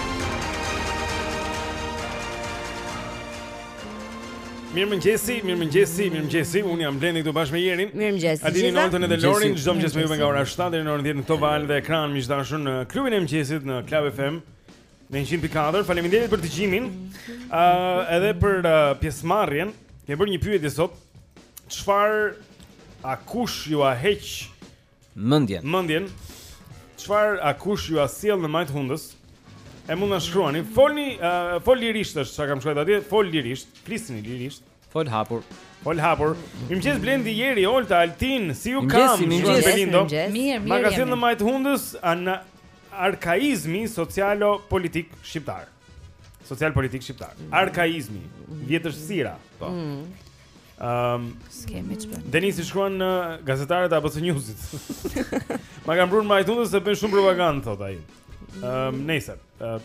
Mirëmëngjesi, mirëmëngjesi, mirëmëngjesi Unë jam Blendi këtu bashkë me Jerin Mirëmëngjesi Altinin, Oltën edhe Lorin Çdo mëngjes me juve nga ora 7 Në orën 10 në këto valë dhe ekran Miq të dashur në klubin e mëngjesit në Club FM Në 100.4 Faleminderit për dëgjimin uh, Edhe për uh, pjesëmarrjen Kemi bërë një pyetje sot Çfarë a kush jua heq Mendjen Mendjen Çfarë a kush jua sjell në majë të hundës E mund të na shkruani Folni, uh, fol lirisht është çka kam shkruar atje Fol lirisht, flisni lirisht Fol hapur Fol hapur Mëngjes Blendi, Jeri, Olta, Altin Si ju kam, si ju kam belindo Mirë, mirë, mirë Ma ka sjellë në majë të hundës anarkaizmi socialo-politik shqiptar Social-politik shqiptar Arkaizmi Vjetërsira Po mm. Ëm, um, skemi çfarë. Denisi shkruan gazetarët apo newsit. Ma kanë prurë në majë të hundës se bëjnë shumë propagandë thot ai. Ëm, um, nejse. Uh,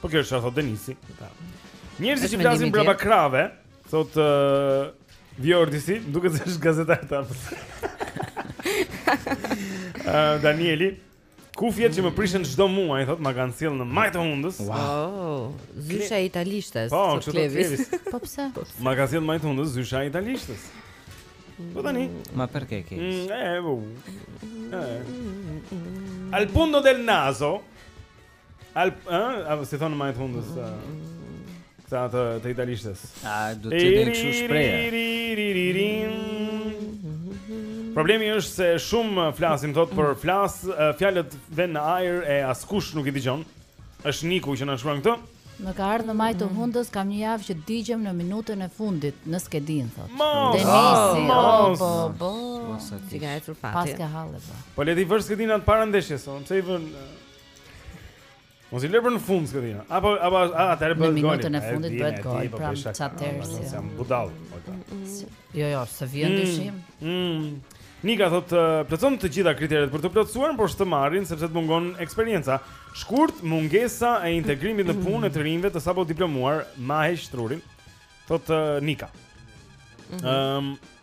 po kjo është thot Denisi. Po. Njerëzit që flasin prapa krahëve, thot uh, Vjordisi, duket se është gazetar ta. Ëm, uh, Danieli Kufjet që më prishen çdo muaj, thot, ma kanë sjellë në majë të hundës. Wow. Zysha e italishtes. Po, sot çfarë klevi. klevis? Po pse? Ma kanë sjellë majë të hundës zysha e italishtes. Po tani, Ma perché che? mm, e, u. E. Al punto del naso. Al, ë, a si thonë në majë të hundës? Këta të, të italishtes. A do të jetë kështu shprehja? Problemi është se shumë flasim thot për flas, fjalët venë në ajër e askush nuk i dëgjon. Është Niku që na shkruan këtu. Më ka ardhë në majë të hundës, kam një javë që digjem në minutën e fundit, në skedinë, thot. Mos! Denisi, mos! Oh, bo, bo. Mos, atis. Ti ka e trupati. Paske hall, bo. Po le t'i vërë skedinat para ndeshjes, o, pse i vërë... Mos i lër për në fund këtë dinë. Apo apo atëherë bëhet gol. Në minutën e fundit bëhet gol. Pra çater. Jam budall. Jo, jo, se vjen mm, dyshim. Mm. Nika thot plotëson të gjitha kriteret për t'u plotësuar, por s'të marrin sepse të mungon eksperienca. Shkurt, mungesa e integrimit në punë e të rinjve të sapodiplomuar, ma heq trurin. Thot Nika. Mhm. Ëm,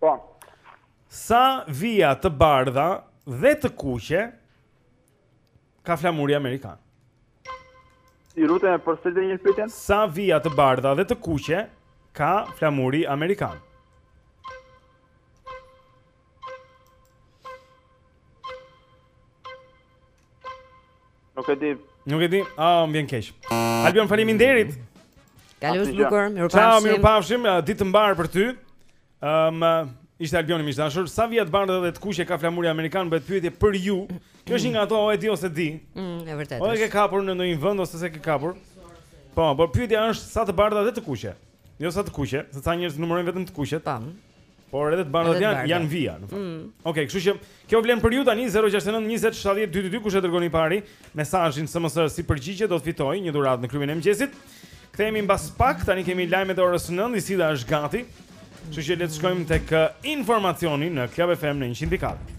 Po. Sa vija të bardha dhe të kuqe ka flamuri amerikan? E do ta përsëris dhe një herë pyetjen? Sa vija të bardha dhe të kuqe ka flamuri amerikan? Nuk e di. Nuk e di. Ah, më vjen keq. Albion, faleminderit. Kalofsh bukur, mirupafshim. Ciao, mirupafshim. Ditë të mbarë për ty. Ëm, um, ishte Albioni më i dashur. Sa vija të bardha dhe të kuqe ka flamuri amerikan, bëhet pyetje për ju. Kjo është një nga ato, o e di o s'e di. Mm, e vërtetë. O e ke kapur në ndonjë vend ose s'e ke kapur? Po, por pyetja është sa të bardha dhe të kuqe. Jo sa të kuqe, se ca njerëz numërojnë vetëm të kuqet. Tam. Por edhe të bardhat janë janë vija, në fakt. Mm. Okej, okay, kështu që kjo vlen për ju tani 069 20 70 222 kush e dërgon i pari mesazhin SMS si përgjigje do të fitojë një dhuratë në klubin e mëngjesit. Kthehemi mbas pak, tani kemi lajmet e orës 9, Isida është gati. Kështu që le të shkojmë tek uh, informacioni në Club FM në 104.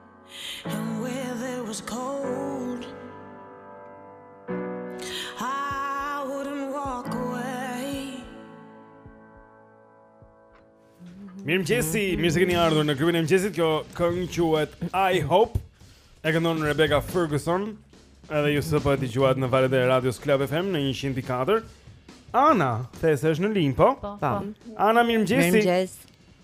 Mirëmëngjesi, mirë se keni ardhur në klubin e mëngjesit Kjo këngë quhet I Hope E këndon Rebecca Ferguson Edhe ju po dëgjoni në valët e radios Klab FM në 104 Ana, thashë se është në linjë, po? Po, po Ana, mirëmëngjesi Mirëmëngjesi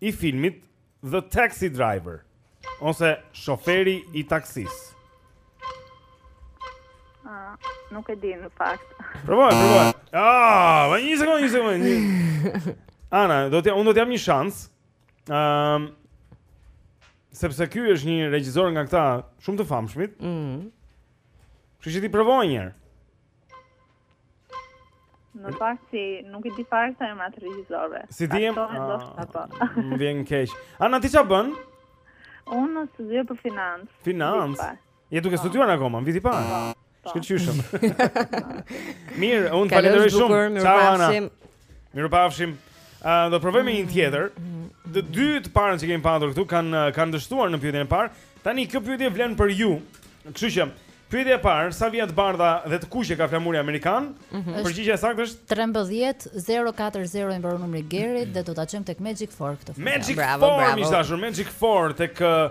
i filmit The Taxi Driver ose Shoferi i Taksis. Ah, nuk e di në fakt. Provoje, provoje. Ah, ma, një sekondë, një sekondë. Ana, do të unë do të jap një shans. Ëm ehm, um, sepse ky është një regjisor nga këta shumë të famshmit. Mhm. Mm Kështu që ti provoje një herë. Në fakt nuk i di fare emrat e regjizorëve. S'i di em? Ah, po. Më vjen keq. Ana ti çfarë bën? Unë studioj për financë. Financë. Je duke po. studiuar akoma, viti i parë. Po, po. Shkëlqyshëm. Mirë, unë të falënderoj shumë. Ciao Ana. Mirupafshim uh, Do provojmë një mm. tjetër Të dy të parët që kemi patur këtu Kanë kan dështuar në pyetjen e parë Tani kjo pyetje vlen për ju Kështu që Pyetja e parë, sa vija të bardha dhe të kuqe ka flamuri amerikan? Mm -hmm. Përgjigjja e saktë është 13040 i mbaron numri Gerit dhe do ta çojmë tek Magic Four këtë. Magic bravo, Four, bravo. Dashur, Magic Four tek uh,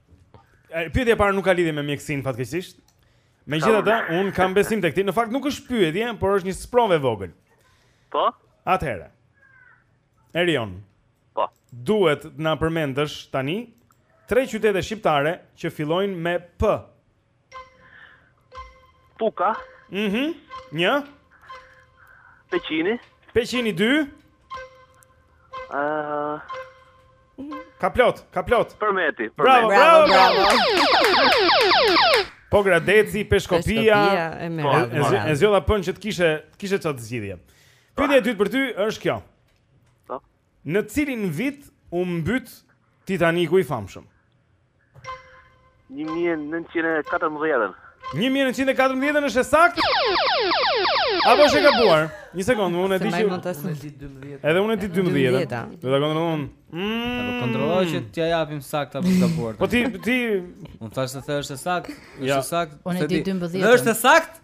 Pyetja e parë nuk ka lidhje me mjekësinë fatkeqësisht. Megjithatë, unë kam besim tek ti. Në fakt nuk është pyetje, por është një sprovë e vogël. Po? Atëherë. Erion. Po. Duhet të na përmendësh tani tre qytete shqiptare që fillojnë me P. Puka. Mhm. Një. Peqini. Peqini 2. Ëh. Ka plot, ka plot. Përmeti, Përmeti. Bravo, bravo, bravo. Pogradeci, Peshkopia, e me. Po, e zgjodha P-në që të kishe, të kishe ça të zgjidhje. Pyetja e dytë për ty është kjo. Në cilin vit u mbyt Titaniku i famshëm? 1914. 1914 është e saktë. Apo është e gabuar? Një sekondë, unë e di që Edhe unë e di 12. Do ta kontrolloj unë. Mm. Po e kontrolloj që t'ia japim saktë apo gabuar. Po ti ti Unë thashë se është e saktë, është e saktë. Unë e di 12. Është e saktë?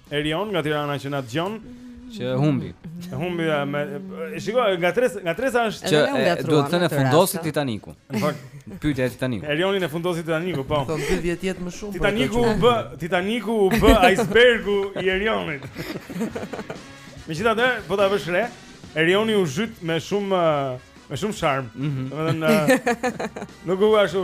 Erion nga Tirana që na dëgjon. Që humbi. E humbi ja, më shikon nga tres nga tresha është Edhe ne u ngatërruam duhet të thënë në këtë fundosi rast, a? Titaniku. Në fakt, pyetja e Titaniku. Erionin e fundosi Titaniku, po. Thon 2 vjet jetë më shumë. për Titaniku këtë u bë, Titaniku u bë icebergu i Erionit. Megjithatë, po ta vësh re, Erioni u zhyt me shumë ë, me shumë sharm. Mhm. Domethënë ë, nuk u ashtu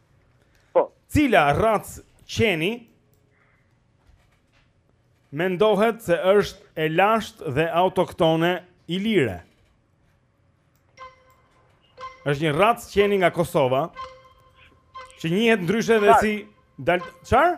Po. Cila racë qeni mendohet se është e lashtë dhe autoktone ilire? Është një racë qeni nga Kosova që njihet ndryshe dhe si dal çfarë?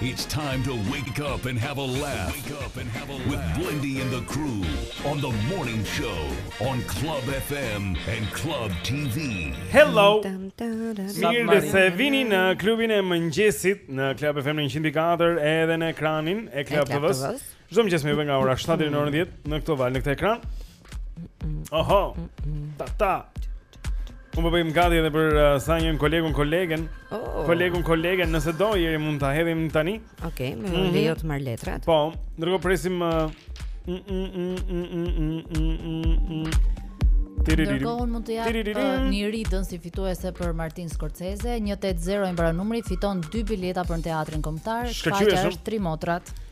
It's time to wake up and have a laugh with Blendi and the crew on the morning show on Club FM and Club TV. Hello. Mirë se vini në klubin e mëngjesit në Club FM 100.4 edhe në ekranin e Club TV-s. Çdo mëngjes me nga ora 7 deri në orën 10 në këtë valë në këtë ekran. Oho. Ta ta. U bëmë po gati edhe për uh, zë një kolegun kolegen. Oh. Kolegun kolegen, nëse do Jeri mund ta hedhim tani. Okej, okay, më mm -hmm. lejo të marr letrat. Po, ndërkohë presim uh, Ndërkohë unë mund të jap uh, një Ritën si fituese për Martin Scorsese, 180 i mbaron numri, fiton dy bileta për në teatrin kombëtar, shfaqja është tri motrat.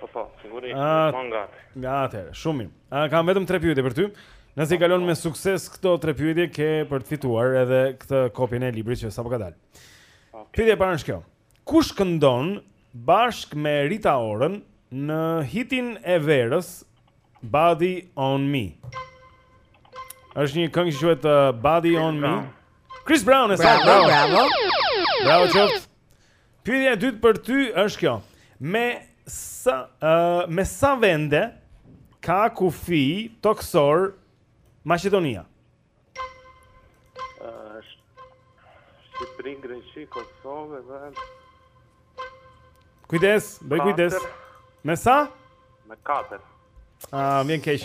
Po po, sigurisht, ah, jam gati. Gati, shumë mirë. Ah, kam vetëm tre pyetje për ty. Nëse i kalon me sukses këto tre pyetje, ke për të fituar edhe këtë kopjen e librit që sapo ka dalë. Okay. Pyetja e parë është kjo. Kush këndon bashkë me Rita Orën në hitin e verës Body on Me? Është një këngë që quhet uh, Body on Me. Chris Brown, bravo, bravo. Bravo, bravo. Pyetja e dytë për ty është kjo. Me sa uh, me sa vende ka kufi tokësor Maqedonia? Shqipëri, Greqi, Kosovë dhe Kujdes, bëj kujdes. Me sa? Me 4. Ah, më vjen keq.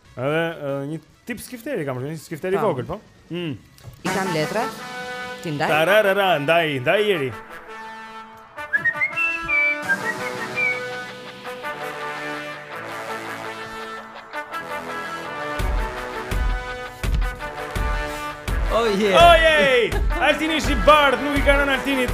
Edhe uh, një tip skifteri kam, një skifteri i vogël, po. Mm. I kam letra. Ti ndaj. Tararara, ndaj, ndaj Jeri. Oh yeah. Oh yeah. Altini ishte i bardhë, nuk i ka rënë Altinit.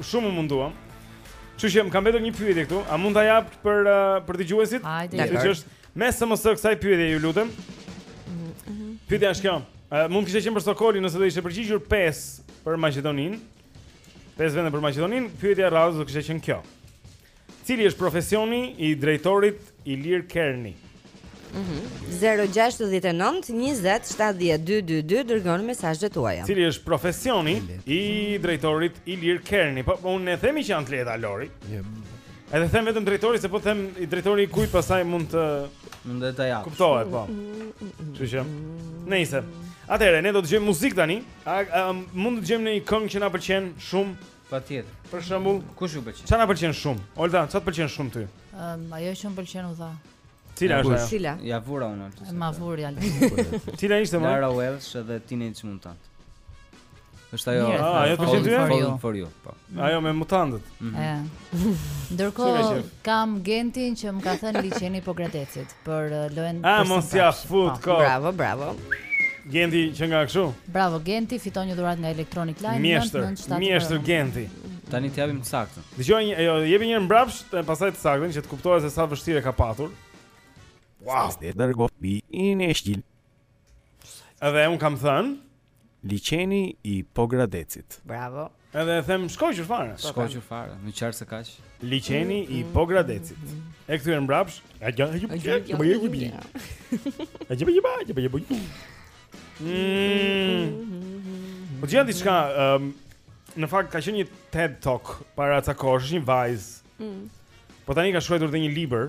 Shumë u munduam. Kështu që më ka mbetur një pyetje këtu, a mund ta jap për uh, për dëgjuesit? Hajde. Kjo është me SMS kësaj pyetje, ju lutem. Mhm. Pyetja është kjo. Uh, mund të kishte qenë për Sokolin nëse do ishte përgjigjur 5 për Maqedoninë. 5 vende për Maqedoninë, pyetja e radhës do kishte qenë kjo. Cili është profesioni i drejtorit Ilir Kerni? Mhm. 069 20 70 222 dërgoni mesazhet tuaja. Cili është profesioni i drejtorit Ilir Kerni? Po ne e themi që janë të lehta Lori. Jo. Edhe them vetëm drejtori se po them i drejtori i kujt pastaj mund të mund të ta japë. Kuptohet po. Kështu që. Nejse. Atëherë ne do të dëgjojmë muzikë tani. A, a mund të dëgjojmë një këngë që na pëlqen shumë? Patjetër. Për shembull, kush ju pëlqen? Çfarë na pëlqen shumë? Olta, çfarë të pëlqen shumë ty? Ëm, um, ajo që më pëlqen u dha. Cila është ajo? Cila? Ia vura unë aty. Ma vuri Albi. Cila ishte më? Lara Welsh dhe Teenage Mutant. Është ajo. Ah, ajo të pëlqen ty? Falling for you. Po. Ajo me mutantët. Mhm. Ëh. Ndërkohë kam Gentin që më ka thënë liqeni i Pogradecit. për uh, lojën për së mbrapsht. A, mos ia fut, po, kot. Bravo, bravo. Genti qenka kështu. Bravo, Genti, fiton një dhuratë nga Electronic Line. Mjeshtër, mjeshtër Genti. Tani t'ia japim të saktën. Dëgjojmë, jo, jepi një herë mbrapsht e pastaj të saktën, që të kuptohet se sa e vështirë e ka patur. Wow. Së të dërgo, bi, i në eshtil. Edhe unë kam thënë, Liqeni i Pogradecit. Bravo. Edhe e them shkoqur fare. Po, shkoqur fare, më qartë se kaq. Liqeni i Pogradecit. E kthyer mbrapsht. A gjë, a gjë, a gjë, a gjë. A gjë, a gjë, a gjë. Mm. Po gjej diçka, ëm në fakt ka qenë një TED Talk para ca kohësh, një vajzë. Mm. Po tani ka shkruar edhe një libër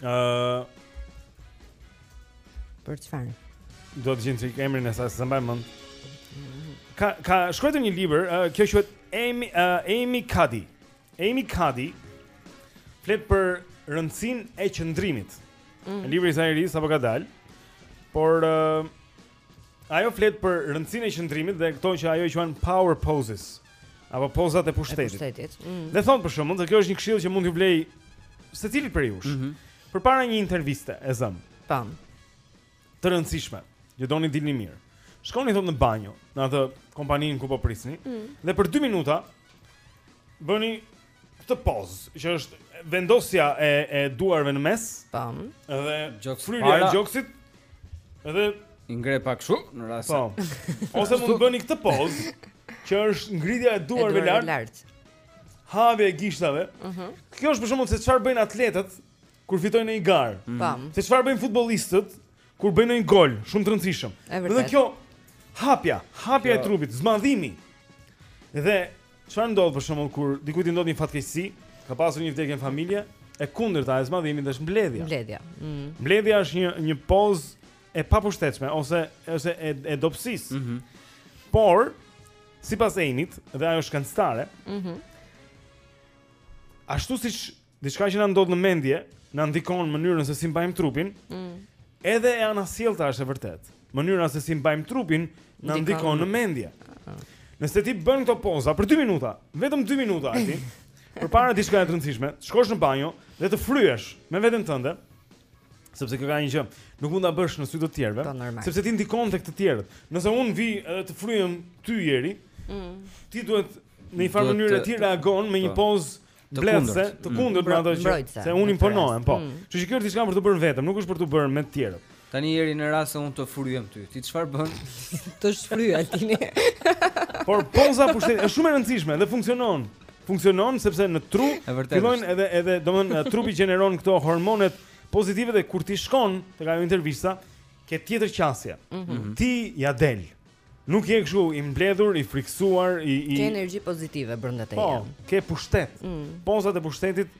Ëh. Uh... Për çfarë? Do ta gjej emrin e saj, s'e mbaj mend. Ka ka shkruar një libër, uh, kjo quhet Amy uh, Amy Cuddy. Amy Cuddy flet për rëndësinë e qëndrimit. Mm. Libri i saj i ri sapo ka dalë. Por uh, Ajo flet për rëndësinë e qëndrimit dhe këto që ajo i quan power poses apo pozat e pushtetit. pushtetit. Mm. Dhe thotë për shembull, dhe kjo është një këshillë që mund t'ju vlejë secilit prej jush. Mm -hmm. Përpara një interviste e zëmë. Tam. Të rëndësishme. Që doni të dilni mirë. Shkoni thotë në banjo, në atë kompaninë ku po prisni, mm. dhe për 2 minuta bëni këtë pozë që është vendosja e e duarve në mes. Tam. Edhe gjoks fryrja e gjoksit. Edhe i ngre pak kështu në rast. Po. Ose mund të bëni këtë pozë që është ngritja e duarve lart. lart. Hapja e gishtave. Mhm. Uh -huh. Kjo është për shembull se çfarë bëjnë atletët kur fitojnë në një garë. Po. Se çfarë bëjnë futbollistët Kur bëjnë një gol, shumë të rëndësishëm. Dhe kjo hapja, hapja e trupit, zmadhimi. Dhe çfarë ndodh për shembull kur dikujt i ndodh një fatkeqësi, ka pasur një vdekje në familje, e kundërta e zmadhimit është mbledhja. Mbledhja. Mm. Mbledhja është një një pozë e papushtetshme ose ose e, e dobësisë. Mm Por sipas Emit dhe ajo shkencëtare, mm Ashtu siç Diçka që na ndodh në mendje, na ndikon mënyrën se si mbajmë trupin. Mm. Edhe e anasjellta është e vërtet. Mënyra se si mbajmë trupin na ndikon në mendje. Ah. Nëse ti bën këto poza për 2 minuta, vetëm 2 minuta aty, përpara diçkaje të rëndësishme, shkon në banjo dhe të fryhesh me veten tënde, sepse kjo ka një gjë, nuk mund ta bësh në sy të tjerëve, po, sepse ti ndikon tek të tjerët. Nëse unë vij edhe të fryhem ty Eri, mm. ti duhet në një farë mënyrë ti reagon me një po. pozë të kundërt, të kundërt me ato që se unë imponohem, po. Mm. Kështu që kjo është diçka për të bërë vetëm, nuk është për të bërë me të tjerët. Tani Eri në rast se unë të fryhem ty, ti çfarë bën? Të shfryj Altin. Por poza e pushtetit është shumë e rëndësishme dhe funksionon. Funksionon sepse në tru fillojnë edhe edhe domthon trupi gjeneron këto hormonet pozitive dhe kur ti shkon tek ajo intervista ke tjetër qasje. Mm -hmm. Ti ia del. Nuk je kështu i mbledhur, i frikësuar, i i Ke energji pozitive brenda teje. Po, ke pushtet. Mm. Pozat e pushtetit,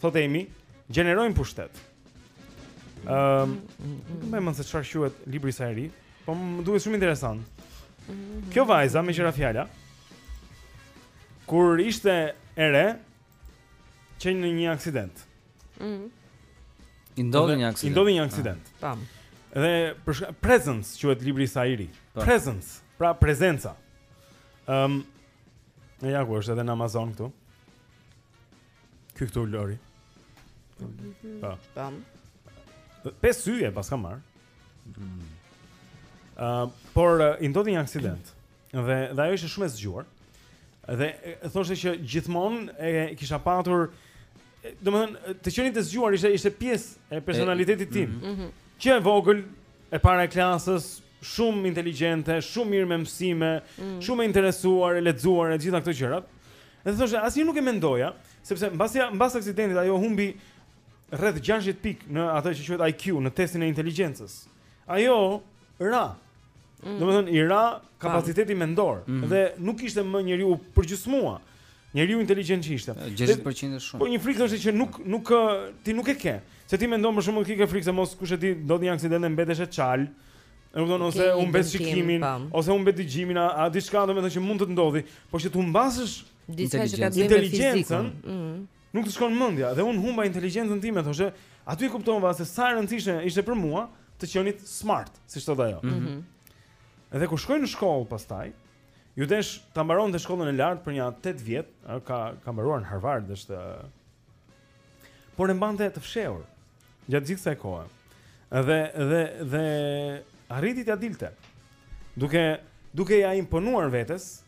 thotë Emi, gjenerojnë pushtet. Ëm, ehm, um, nuk mbaj mend se çfarë quhet libri i saj i ri, po më duket shumë interesant. Kjo vajza meqë ra fjala kur ishte e re, qe në një aksident. Ëh. Mm I ndodhi një aksident. I ndodhi një aksident. Ah, tam. Dhe për shka, presence quhet libri i saj i ri. Po. Presence, pra prezenca. Ëm um, ja ku është edhe në Amazon këtu. Ky këtu Lori. Mhm. Po. Tam. Pesë yje paska marrë. Ëh. Mm. Uh, por uh, i ndodhi një aksident. Dhe dhe ajo ishte shumë e zgjuar. Dhe thoshte që gjithmonë e kisha patur domethënë të qenit e zgjuar ishte ishte pjesë e personalitetit tim. Mm -hmm. Që e vogël, e para e klasës, shumë inteligjente, shumë mirë me mësime, mm -hmm. shumë e interesuar, e lexuar e të gjitha këto gjërat. Dhe thoshte asnjëherë nuk e mendoja, sepse mbas mbas aksidentit ajo humbi rreth 60 pikë në atë që quhet IQ, në testin e inteligjencës. Mm Ajo ra. Mm. Domethënë i ra kapaciteti mendor mm. dhe nuk ishte më njeriu, u përgjysmua. Njeriu inteligjent që ishte. 60% është shumë. Po një frikë është që nuk nuk ti nuk e ke. Se ti mendon për shembull ti ke frikë se mos kush e di të ndodh një aksident e mbetesh e çalë. Nuk do nëse okay, humbet shikimin ose humbet dëgjimin a, a diçka domethënë që mund të të ndodhi, por që të humbasësh inteligjencën. Mm. nuk të shkon mendja dhe unë humba inteligjencën time thoshë aty e kuptova se sa e rëndësishme ishte për mua të qenit smart siç thotë ajo. Mm -hmm. Dhe kur shkoi në shkollë pastaj ju desh ta mbaronte shkollën e lartë për nja 8 vjet, ka ka mbaruar në Harvard është por e mbante të fshehur gjatë gjithë kësaj kohe. Dhe dhe dhe arriti t'ia dilte. Duke duke ja imponuar vetes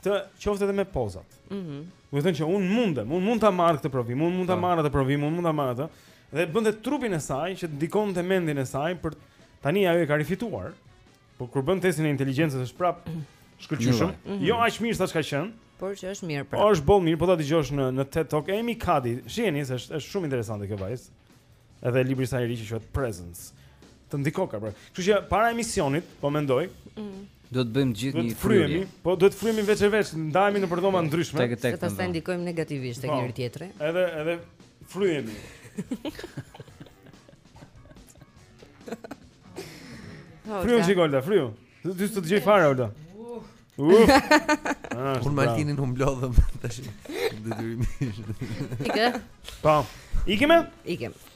Këtë qoftë edhe me pozat. Mhm. Mm Do të thonë që un mundem, un mund ta marr këtë provim, un mund ta po. marr atë provim, un mund ta marr atë. Dhe bënte trupin e saj që ndikonte mendjen e saj për tani ajo e ka rifituar. Po kur bën testin e inteligjencës është prap shkëlqyshëm. Mm -hmm. Jo aq mirë sa ç'ka qenë. Por që është mirë prap. Po është boll mirë, po ta dëgjosh në në TED Talk e Amy Cuddy. Shiheni se është është shumë interesante kjo vajzë. Edhe libri i saj i ri që quhet Presence. Të ndikoka pra. Kështu që para emisionit po mendoj. Mm -hmm Duhet të bëjmë gjithë një fryrje. Po duhet të fryhemi veç e veç, ndajemi nëpër dhoma të ndryshme. Tek tek. Pastaj ndikojmë negativisht tek po, njëri tjetri. Edhe edhe fryhemi. Fryu Olda, fryu. Ti s'të dëgjoj fare Olda. Uf. Ah, Unë, Martini u mblodhëm tash. Detyrimisht. Ikë. Po. Ikëm? Ikëm.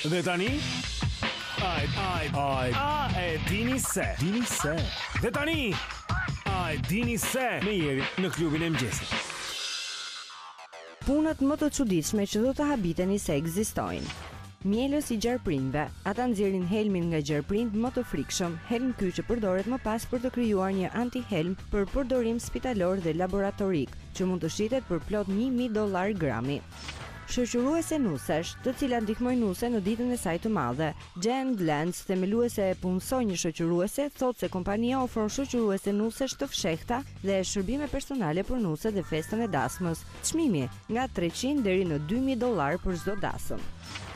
Dhe tani Ai ai ai a e dini se dini se Dhe tani A e dini se me Jerin në klubin e mëngjesit Punët më të çuditshme që do të habiteni se ekzistojnë Mjelës i gjarpërinjve, ata nxjerrin helmin nga gjarpërinjtë më të frikshëm, helm ky që përdoret më pas për të krijuar një antihelm për përdorim spitalor dhe laboratorik, që mund të shitet për plot 1000 dollarë grami. Shoqëruese nusesh, të cilat ndihmojnë nusen në ditën e saj të madhe. Jen Glantz, themeluese e Punëso një shoqëruese, thotë se kompania ofron shoqëruese nusesh të fshehta dhe shërbime personale për nuset dhe festën e dasmës. Çmimi, nga treqind deri në dy mijë dollarë për çdo dasmë.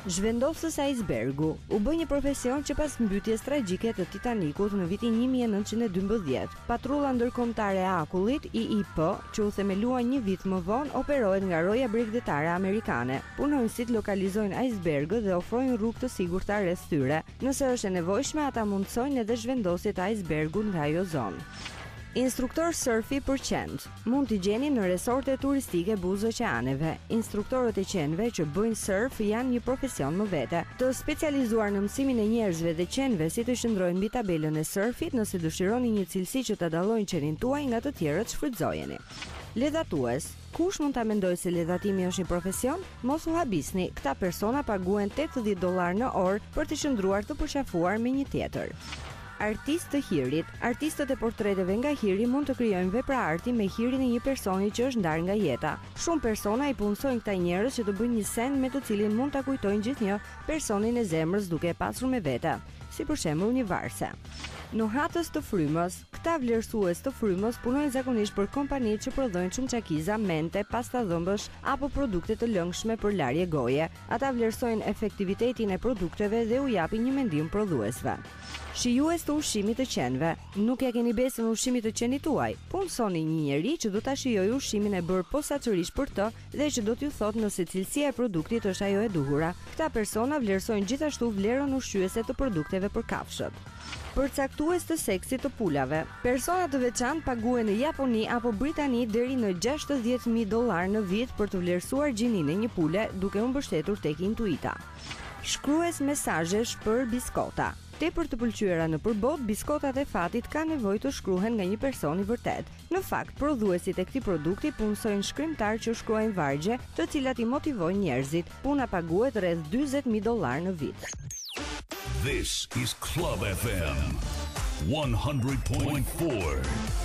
Zhvendosës ajsbergu, u bë një profesion që pas mbytjes tragjike të Titanikut në vitin një mijë e nëntëqind e dymbëdhjetë. Patrulla Ndërkombëtare e Akullit, IIP, që u themelua një vit më vonë, operohet nga Roja Bregdetare Amerikane. Punonjësit lokalizojnë ajsbergët dhe ofrojnë rrugë të sigurta rreth tyre. Nëse është e nevojshme, ata mundësojnë edhe zhvendosje të ajsbergut nga ajo zonë. Instruktor sërfi për qentë. Mund t'i gjeni në resorte turistike buzë oqeaneve. Instruktorët e qenve që bëjnë surf janë një profesion më vete. Të specializuar në mësimin e njerëzve dhe qenve si të qëndrojnë mbi tabelën e surfit, nëse dëshironi një cilësi që ta dallojë qenin tuaj nga të tjerët shfrytëzojeni. Ledhatues, Kush mund ta mendojë se ledhatimi është një profesion? Mos u habisni, këta persona paguhen tetëdhjetë dollarë në orë për të qëndruar të përqafuar me një tjetër. Artistë të hirit, Artistët e portreteve nga hiri mund të krijojnë vepra arti me hirin e një personi që është ndarë nga jeta. Shumë persona i punësojnë këta njerëz që të bëjnë një send me të cilin mund ta kujtojnë gjithnjë personin e zemrës duke e pasur me vete, si për shembull një varse. Nuhatës të frymës, Këta vlerësues të frymës punojnë zakonisht për kompanitë që prodhojnë çamçakëza, mente, pasta dhëmbësh apo produkte të lëngshme për larje goje. Ata vlerësojnë efektivitetin e produkteve dhe u japin një mendim prodhuesve. Shijues të ushqimit të qenve, nuk ia keni besën ushqimit të qenit tuaj? Punësoni një njeri që do ta shijojë ushqimin e bërë posaçërisht për të dhe që do t'ju thotë nëse cilësia e produktit është ajo e duhura. Këta persona vlerësojnë gjithashtu vlerën ushqyese të produkteve për kafshët. Përcaktues të seksit të pulave. Persona të veçantë paguhen në Japoni apo Britani deri në gjashtëdhjetë mijë dollarë në vit për të vlerësuar gjininë e një pule duke u mbështetur tek intuita. Shkrues mesazhesh për biskota. Tepër të pëlqyera nëpër botë, biskotat e fatit kanë nevojë të shkruhen nga një person i vërtetë. Në fakt, prodhuesit e këtij produkti punësojnë shkrimtarë që shkruajnë vargje, të cilat i motivojnë njerëzit. Puna paguhet rreth njëzet mijë dollarë në vit. This is Club FM 100.4.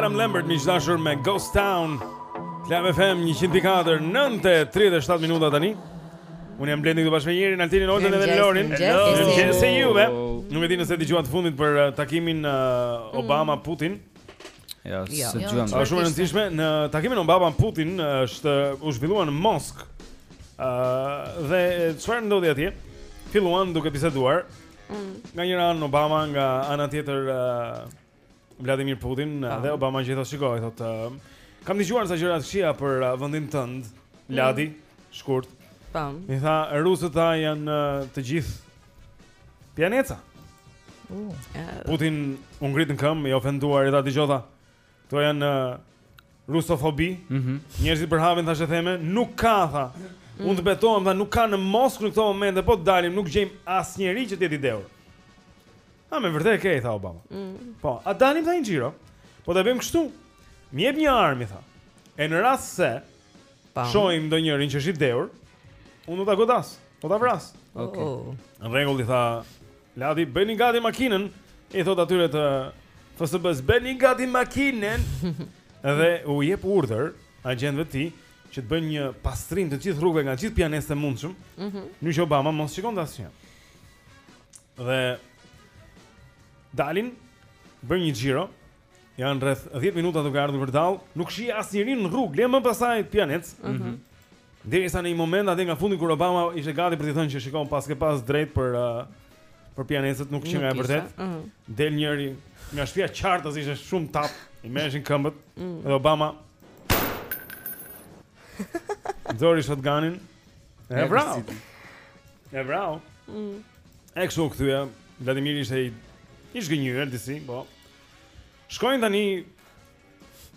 Adam Lambert miq të dashur me Ghost Town Club FM 104 9.37 minuta tani Unë jam Blendi këtu bashkë me Nerin Altinin Ojtën edhe Lorin Mëngjes juve Nuk e di nëse dëgjuat të fundit për uh, takimin uh, Obama-Putin mm. Ja, jo, s'e dëgjuam. Është shumë e rëndësishme në takimin e Obama Putin ëh u zhvillua në Moskë. Ëh, uh, dhe çfarë ndodhi atje? Filluan duke biseduar. Mm. Nga njëra anë Obama, nga ana tjetër uh, Vladimir Putin ah. dhe Obama ç'i thotë shiko i, thotë uh, kam dëgjuar ca gjëra të këqija për uh, vendin tënd, Vladi, mm. shkurt. Pam. I tha rusët tha janë uh, të gjithë Pianeca. Uh. Putin u ngrit në këmbë i ofenduar i tha dëgjo tha. Kto janë uh, rusofobi. Mm -hmm. Njerëzit përhapin thashetheme, nuk ka tha. Mm. Unë të betohem tha, nuk ka në Moskë në këto momente, po të dalim, nuk gjejmë asnjeri që të jetë i dehur. A me vërtet e ke i tha Obama. Mm. Po, a dalim tha një xhiro. Po ta bëjmë kështu. Më jep një armë i tha. E në rast se Po. Shohim ndonjërin që është i dehur. Unë do ta godas, do ta vras. Okej. Oh. Në rregull i tha Ladi, bëni gati makinën, i thot atyre të FSB-s, bëni gati makinën. Dhe u jep urdhër agjentëve të tij që të bëjnë një pastrim të gjithë rrugëve nga gjithë pianecët e mundshëm. Mhm. Në mënyrë që Obama mos shikonte asgjë. Dhe dalin bëjnë një xhiro Janë rreth 10 minuta duke ardhur vërdallë, nuk shih asnjërin në rrugë, le më pastaj pianec. Ëh. Mm -hmm. Derisa në një moment andej nga fundi kur Obama ishte gati për të thënë që shiko paske pas të drejtë për uh, për pianecët nuk qenka e vërtetë. Ëh. Mhm. Del njëri nga shtëpia qartas ishte shumë tapë, i merreshin këmbët. Mm. Dhe Obama nxori shotgunin. E vrau. E vrau. Mm. Ekso kthye, Vladimir ishte i i zhgënjyer disi, po. Shkojnë tani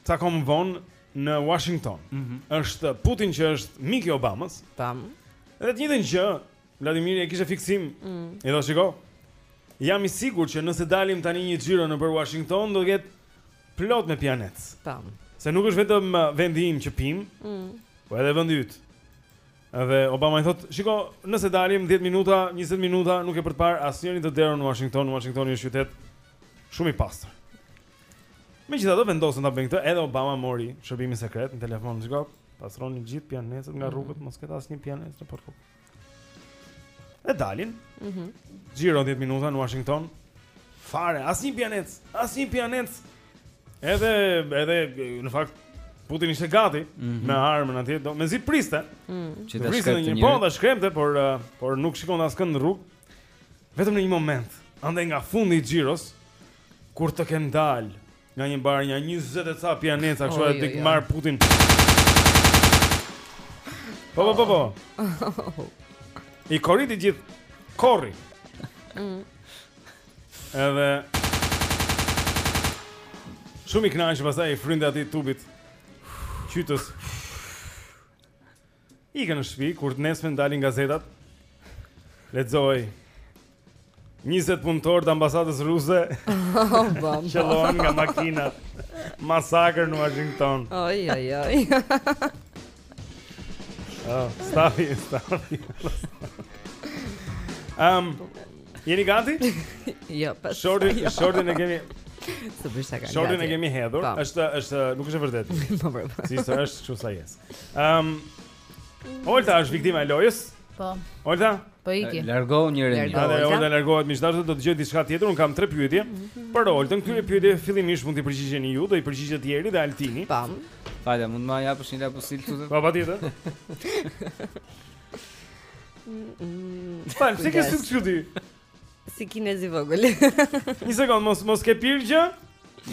takohen vonë në Washington. Mm -hmm. Është Putin që është mik i Obamës. Tam. Edhe të njëjtën gjë Vladimiri e kishte fiksim. Mm -hmm. I thotë shiko. Jam i sigurt që nëse dalim tani një xhiro nëpër Washington do të jetë plot me pianecë. Tam. Se nuk është vetëm uh, vendi im që pi, mm -hmm. po edhe vendi yt. Edhe Obama i thotë, shiko, nëse dalim 10 minuta, 20 minuta, nuk ke për të parë asnjërin të dehur në Washington, Washingtoni është qytet Shumë i pastër. Megjithatë vendosën ta bëjnë këtë, edhe Obama mori shërbimin sekret në telefon shiko pastroni gjithë pianecët nga mhm. rrugët, mos ketë asnjë pianec në portfol. Dhe dalin. Mhm. Xhiro 10 minuta në Washington. Fare, asnjë pianec, asnjë pianec. Edhe edhe në fakt Putin ishte gati mm -hmm. me armën atje, do mezi priste. Mm. Që të shkremë një po, ta shkrepte, por uh, por nuk shikonte askënd në rrugë. Vetëm në një moment, andej nga fundi i xhiros, kur të kenë dalë nga një bar nja 20 e ca pianeca, kështu edhe i merr Putin. Po po po po. I korri të gjithë korri. Mm. Edhe Shumë i kënaqur pastaj i frynte atij tubit. Tytës. Ikën në shtëpi kur të nesërmen dalin gazetat. Lexoj. 20 punëtorë të ambasadës ruse qëllohen nga makina. Masakër në Washington. Oj oj oj. Oh, stafi, stafi. Ehm, um, Jeni gati? jo, pas. Po, shortin, jo. shortin e kemi. Të bësh sa kanë. Shortin e kemi hedhur. Pa. Po. Është është nuk është e vërtetë. Po, po, po. Si është është çu sa jes. Ehm um, Olta është viktima e lojës. Po. Olta? Po ik. Largo një rëndë. Largo, Olta, Olta largohet më, shtatë, do të gjej diçka tjetër. Un kam tre pyetje. Mhm. Për Oltën, këto pyetje fillimisht mund t'i përgjigjeni ju, do u përgjigjet Jeri dhe Altini. Po. Fal, mund të më japësh një laps këtu? Po, patjetër. Pa, pse ke suk çudi? Si kinez i vogël. Një sekond, mos mos ke pirë gjë?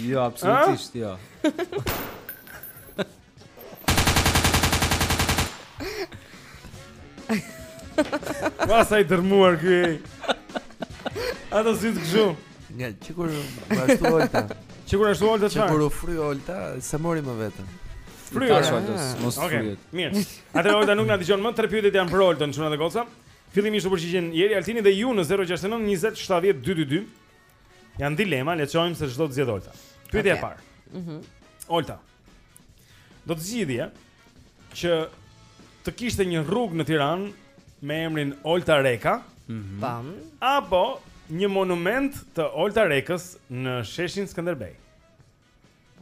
Jo, absolutisht jo. Ua sa i dërrmuar ky. Ato si të gjum. Nga që kur ashtu Olta. Që kur ashtu Olta çfarë? Që kur u fry Olta, s'e mori më veten. Fry Olta, mos fry. Okej, mirë. Atëherë Olta nuk na dëgjon më, tre pyetjet janë për Oltën, çuna dhe goca. Fillimisht u përgjigjen Jeri Altini dhe ju në 069 20 70 222. Janë dilema, le të shohim se ç'do të zgjedhë Olta. Pyetja e parë. Mhm. Olta. Do të zgjidhte që të kishte një rrugë në Tiranë me emrin Olta Reka. Mhm. Pam. Apo një monument të Olta Rekës në sheshin Skënderbej.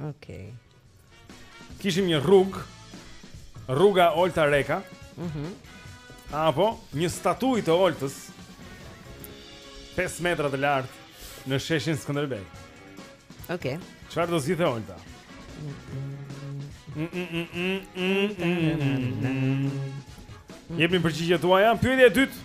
Okej. Okay. Të kishim një rrugë, rruga Olta Reka. Mhm. Mm apo një statujë të Oltës. 5 metra të lartë në sheshin Skënderbej. Okej. Okay. Çfarë do zgjidhte Olta? Jepni përgjigjet tuaja. Pyetja e dytë.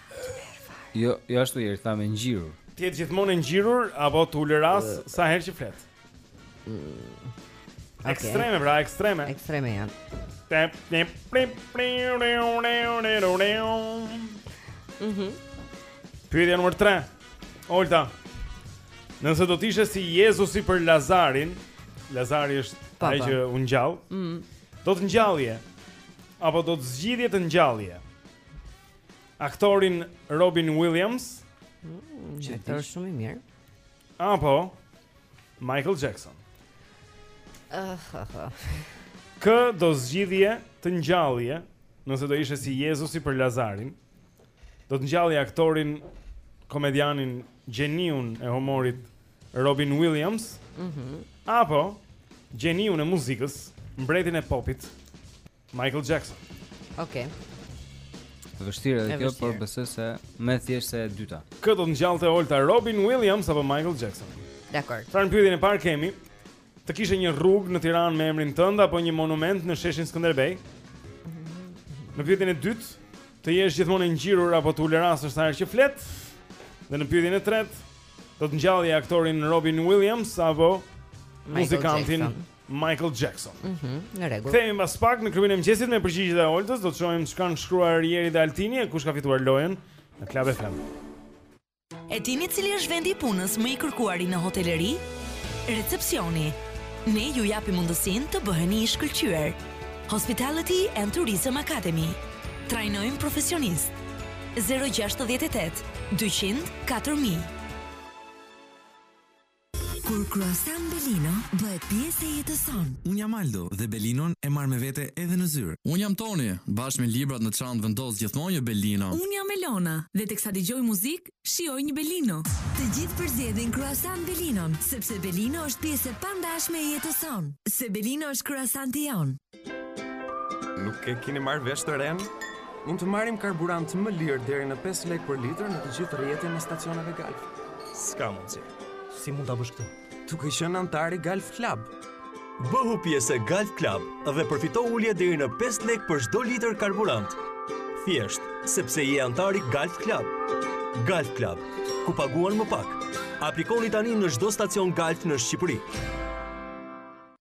Jo, jo ashtu Jeri, thamë ngjirur. Të jetë gjithmonë e ngjirur apo të ulërasë uh, sa herë që flet? Uh, okay. Ekstreme, pra, ekstreme. Ekstreme janë. Tep, tep, tep, Mhm. Pyetja nr. 3. Olta. Nëse do të ishe si Jezusi për Lazarin, Lazari është ai që u ngjall. Mhm. Do të ngjallje apo do të zgjidhje të ngjallje? aktorin Robin Williams. Mm, që është shumë i mirë. Apo Michael Jackson. Uh, uh, uh. Kë do zgjidhje të ngjallje, nëse do ishe si Jezusi për Lazarin, do të ngjallje aktorin, komedianin, gjeniun e humorit Robin Williams, mm -hmm. apo gjeniun e muzikës, mbretin e popit, Michael Jackson. Okej. Okay. Vështirë edhe kjo, por besoj se më thjesht se e dyta. Kë do të ngjallte Olta Robin Williams apo Michael Jackson? Dakor. Pra në pyetjen e parë kemi të kishe një rrugë në Tiranë me emrin tënd apo një monument në sheshin Skënderbej? Në pyetjen e dytë, të jesh gjithmonë i ngjirur apo të ulërasësh sa herë që flet? Dhe në pyetjen e tretë, do të ngjallje aktorin Robin Williams apo muzikantin Jackson. Michael Jackson. Mhm, mm në rregull. Kthehemi pas pak në klubin e mëngjesit me përgjigjet e Oltës, do të shohim çkanë shkruar Jeri dhe Altini e kush ka fituar lojën në Club FM. E dini cili është vendi i punës më i kërkuari në hoteleri? Recepsioni. Ne ju japim mundësinë të bëheni i shkëlqyer. Hospitality and Tourism Academy. Trajnojmë profesionistë. 068 200 4000 Kur Croissant Belino bëhet pjesë e jetës sonë. Unë jam Aldo dhe Belinon e marr me vete edhe në zyrë. Unë jam Toni, bashkë me librat në çantë vendos gjithmonë një Belino. Unë jam Elona dhe teksa dëgjoj muzikë, shijoj një Belino. Të gjithë përzgjedhin Croissant Belinon, sepse Belino është pjesë e pandashme e jetës sonë. Se Belino është Croissanti jonë. Nuk e kini marrë vesh të renë? Mund të marrim karburant më lirë deri në 5 lek për litër në të gjithë rrjetin e stacioneve Galf. S'ka mundësi. Si mund ta bësh këtë? Duke qenë anëtar i Galf Club. Bëhu pjesë e Galf Club dhe përfito ulje deri në 5 lek për çdo litër karburant. Thjesht, sepse je anëtar i Galf Club. Galf Club, ku paguan më pak. Aplikoni tani në çdo stacion Galf në Shqipëri.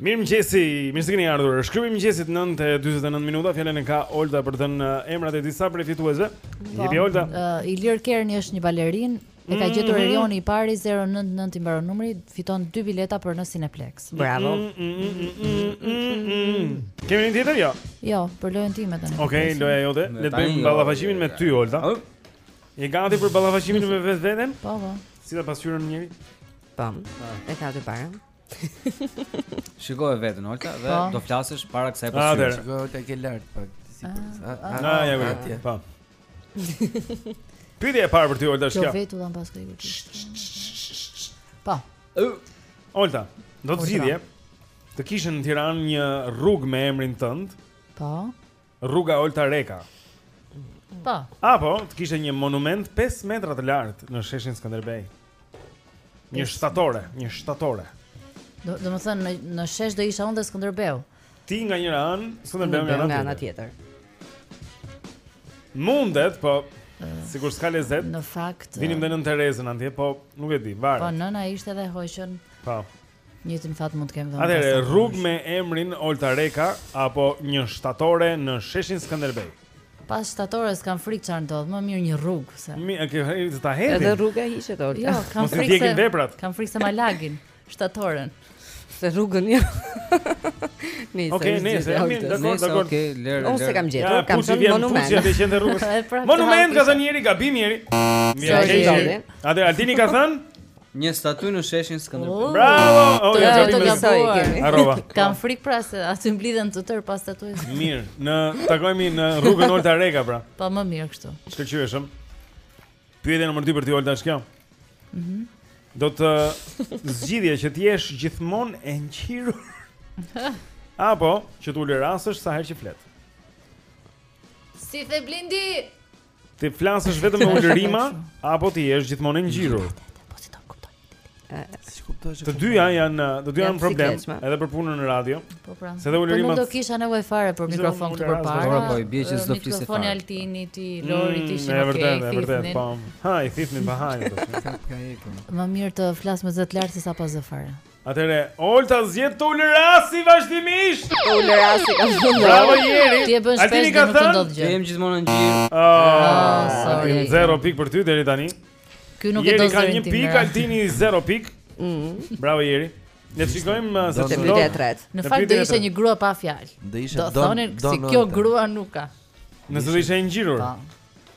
Mirëmëngjesi, mirë se keni ardhur. Klubi i mëngjesit 9:49 minuta, fjalën e ka Olta për të dhënë uh, emrat e disa prej fituesve. Po, Jepi Olta. Uh, Ilir Kerni është një balerin, e ka gjetur Mhm. Erioni i pari 099 i mbaron numri, fiton dy bileta për në Cineplex. Bravo. Kemi një tjetër jo? Jo, për lojën time tani. Okej, loja jote. Le të Tani, bëjmë jo, ballafaqimin me jo, ty jo. Olta. Ëh? Je gati për ballafaqimin me vetveten? Po, po. E ka pasqyrën njeri? Po. E ke te para. Shikoje veten Olta dhe po. do flasësh para kësaj pasqyre. Shikoje Olta ke lart pak si ah, sipër. Ah, ah, na ja vjen. Po. Pyetja e parë për ty Olta është kjo. Jo vetë uan pas këtij kurti. Po. Olta, do të zgjidhje. Të kishe në Tiranë një rrugë me emrin tënd. Po. Rruga Olta Reka. Po. Apo, të kishe një monument 5 metra të lartë në sheshin Skënderbej. Një shtatore, një shtatore. Do do të thotë në në shesh do isha unë dhe Skënderbeu. Ti nga njëra anë, Skënderbeu nga nga ana tjetër. Mundet, po sikur s'ka lezet. Në fakt, vëmë dhe nënë Terezën andej, po nuk e di, varet. Po nëna ishte dhe e hoqën. Po. Njëtin fat mund të kemi dhënë. Atëherë rrugë me emrin Olta Reka apo një shtatore në Sheshin Skënderbej. Pas shtatores kam frikë çfarë ndodh, më mirë një rrugë se. Mi, e ke të ta hedhim. Edhe rruga hiqet Olta. Jo, kam frikë se veprat. Kam frikë se ma lagin shtatoren. Se rrugën jo. Nice. Okej, nice. Jam mirë, dakor, dakor. Okej, lërë. Unë se kam gjetur, kam thënë monument. Ja, pushim te rrugës. Pra, monument ka thënë njëri, gabim njëri. Mirë, Altini ka thënë Një statujë në sheshin Skënderbej. Bravo! Oh, ja gabim me sa i kemi. Arrova. Kam frikë pra se aty mblidhen të tërë pas statujës. Mirë, ne takohemi në rrugën Olta Reka pra. Po më mirë kështu. Shkëlqyeshëm. Pyetja nr. 2 për ti Olta është kjo? Mhm. Mm Do të zgjidhje që të jesh gjithmonë e ngjirur. Apo që të ulërasësh sa herë që flet. Si the Blendi? Të flasësh vetëm me ulërima apo të jesh gjithmonë e ngjirur? Po si ta kuptoj? Të dyja janë, të dyja janë problem, edhe për punën në radio. Po pra. Se dhe po ulërima. Po nuk do kisha nevojë fare për mikrofon të përpara. Po po, i bie që s'do flisje fare. Mikrofoni Altini ti, mm, Lori ti shumë okay. Është vërtet, vërtet, po. Ha, i thithni pa hajë. Më mirë të flas me zë të lartë se sa pa zë fare. Atëherë, Olta zgjedh të ulërasë vazhdimisht. Të ulërasë ka shumë. Bravo Jeri. Ti e bën shpesh dhe nuk të ndodh gjë. Jem gjithmonë e ngjirur. Oh, ah, sorry. Zero pikë për ty deri tani. Ky nuk e do zërin tim. Jeri ka një pikë, Altini zero pikë. Mhm. Bravo Jeri. Ne të shikojmë uh, se të mbyllë e treta Në fakt do ishe një grua pa fjalë. Do thonin se kjo grua nuk ka Nëse ishe e ngjirur po.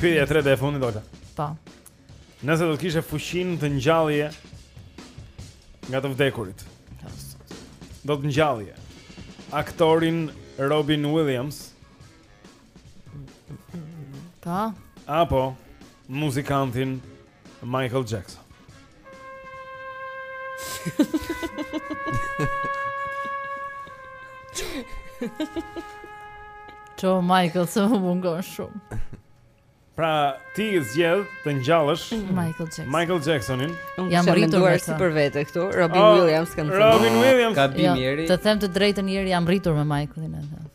Pyetja e tretë dhe e fundit Olta. Po. Nëse do të kishe fuqinë të ngjallje nga të vdekurit. Do të ngjallje aktorin Robin Williams. Po. Apo muzikantin Michael Jackson. Jo Michael se më mungon shumë. Pra ti zgjedh të ngjallësh Michael Jackson. Michael Jacksonin. Jam rritur si për vete këtu. Robin oh, Williams kanë thënë. Robin Williams gabim Jeri. Jo, të them të drejtën Jeri jam rritur me Michaelin atë.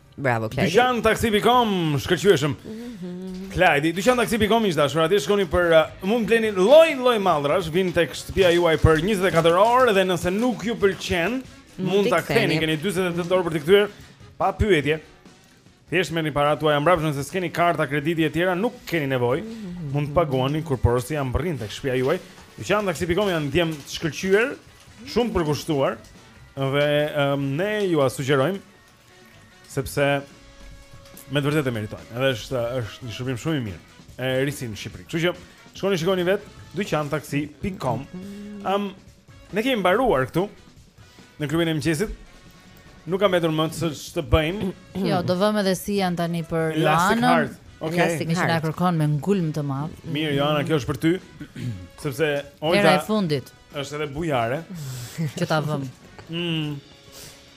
Bravo Klajdi. Dyqan taksi.com, shkëlqyeshëm. Klajdi, dyqan taksi.com miq të dashur, atje shkoni për uh, mund të blini lloj lloj mallrash, vijnë tek shtëpia juaj për 24 orë dhe nëse nuk ju pëlqen, mund ta ktheni, keni 48 orë për të kthyer pa pyetje. Thjesht merrni paratë tuaja mbrapsht nëse s'keni karta krediti etj, nuk keni nevojë. Mund të paguani kur porosia mbërrin tek shtëpia juaj. Dyqan taksi.com janë djem të shkëlqyer, shumë të përkushtuar dhe um, ne jua sugjerojmë Sepse me të vërtetë e meritojnë. Edhe është është një shërbim shumë i mirë. E risi në Shqipëri. Kështu që shkoni shikoni vetë dyqantaxi.com. Ëm ne kemi mbaruar këtu në klubin e mëngjesit. Nuk ka mbetur më ç'të bëjmë. Jo, do vëmë edhe Sian tani për Joanën. Ok, okay. Joana kërkon me ngulm të madh. Mirë, Joana, kjo është për ty. Sepse Olga herën e fundit. Është edhe bujare. Që ta vëm. Mm.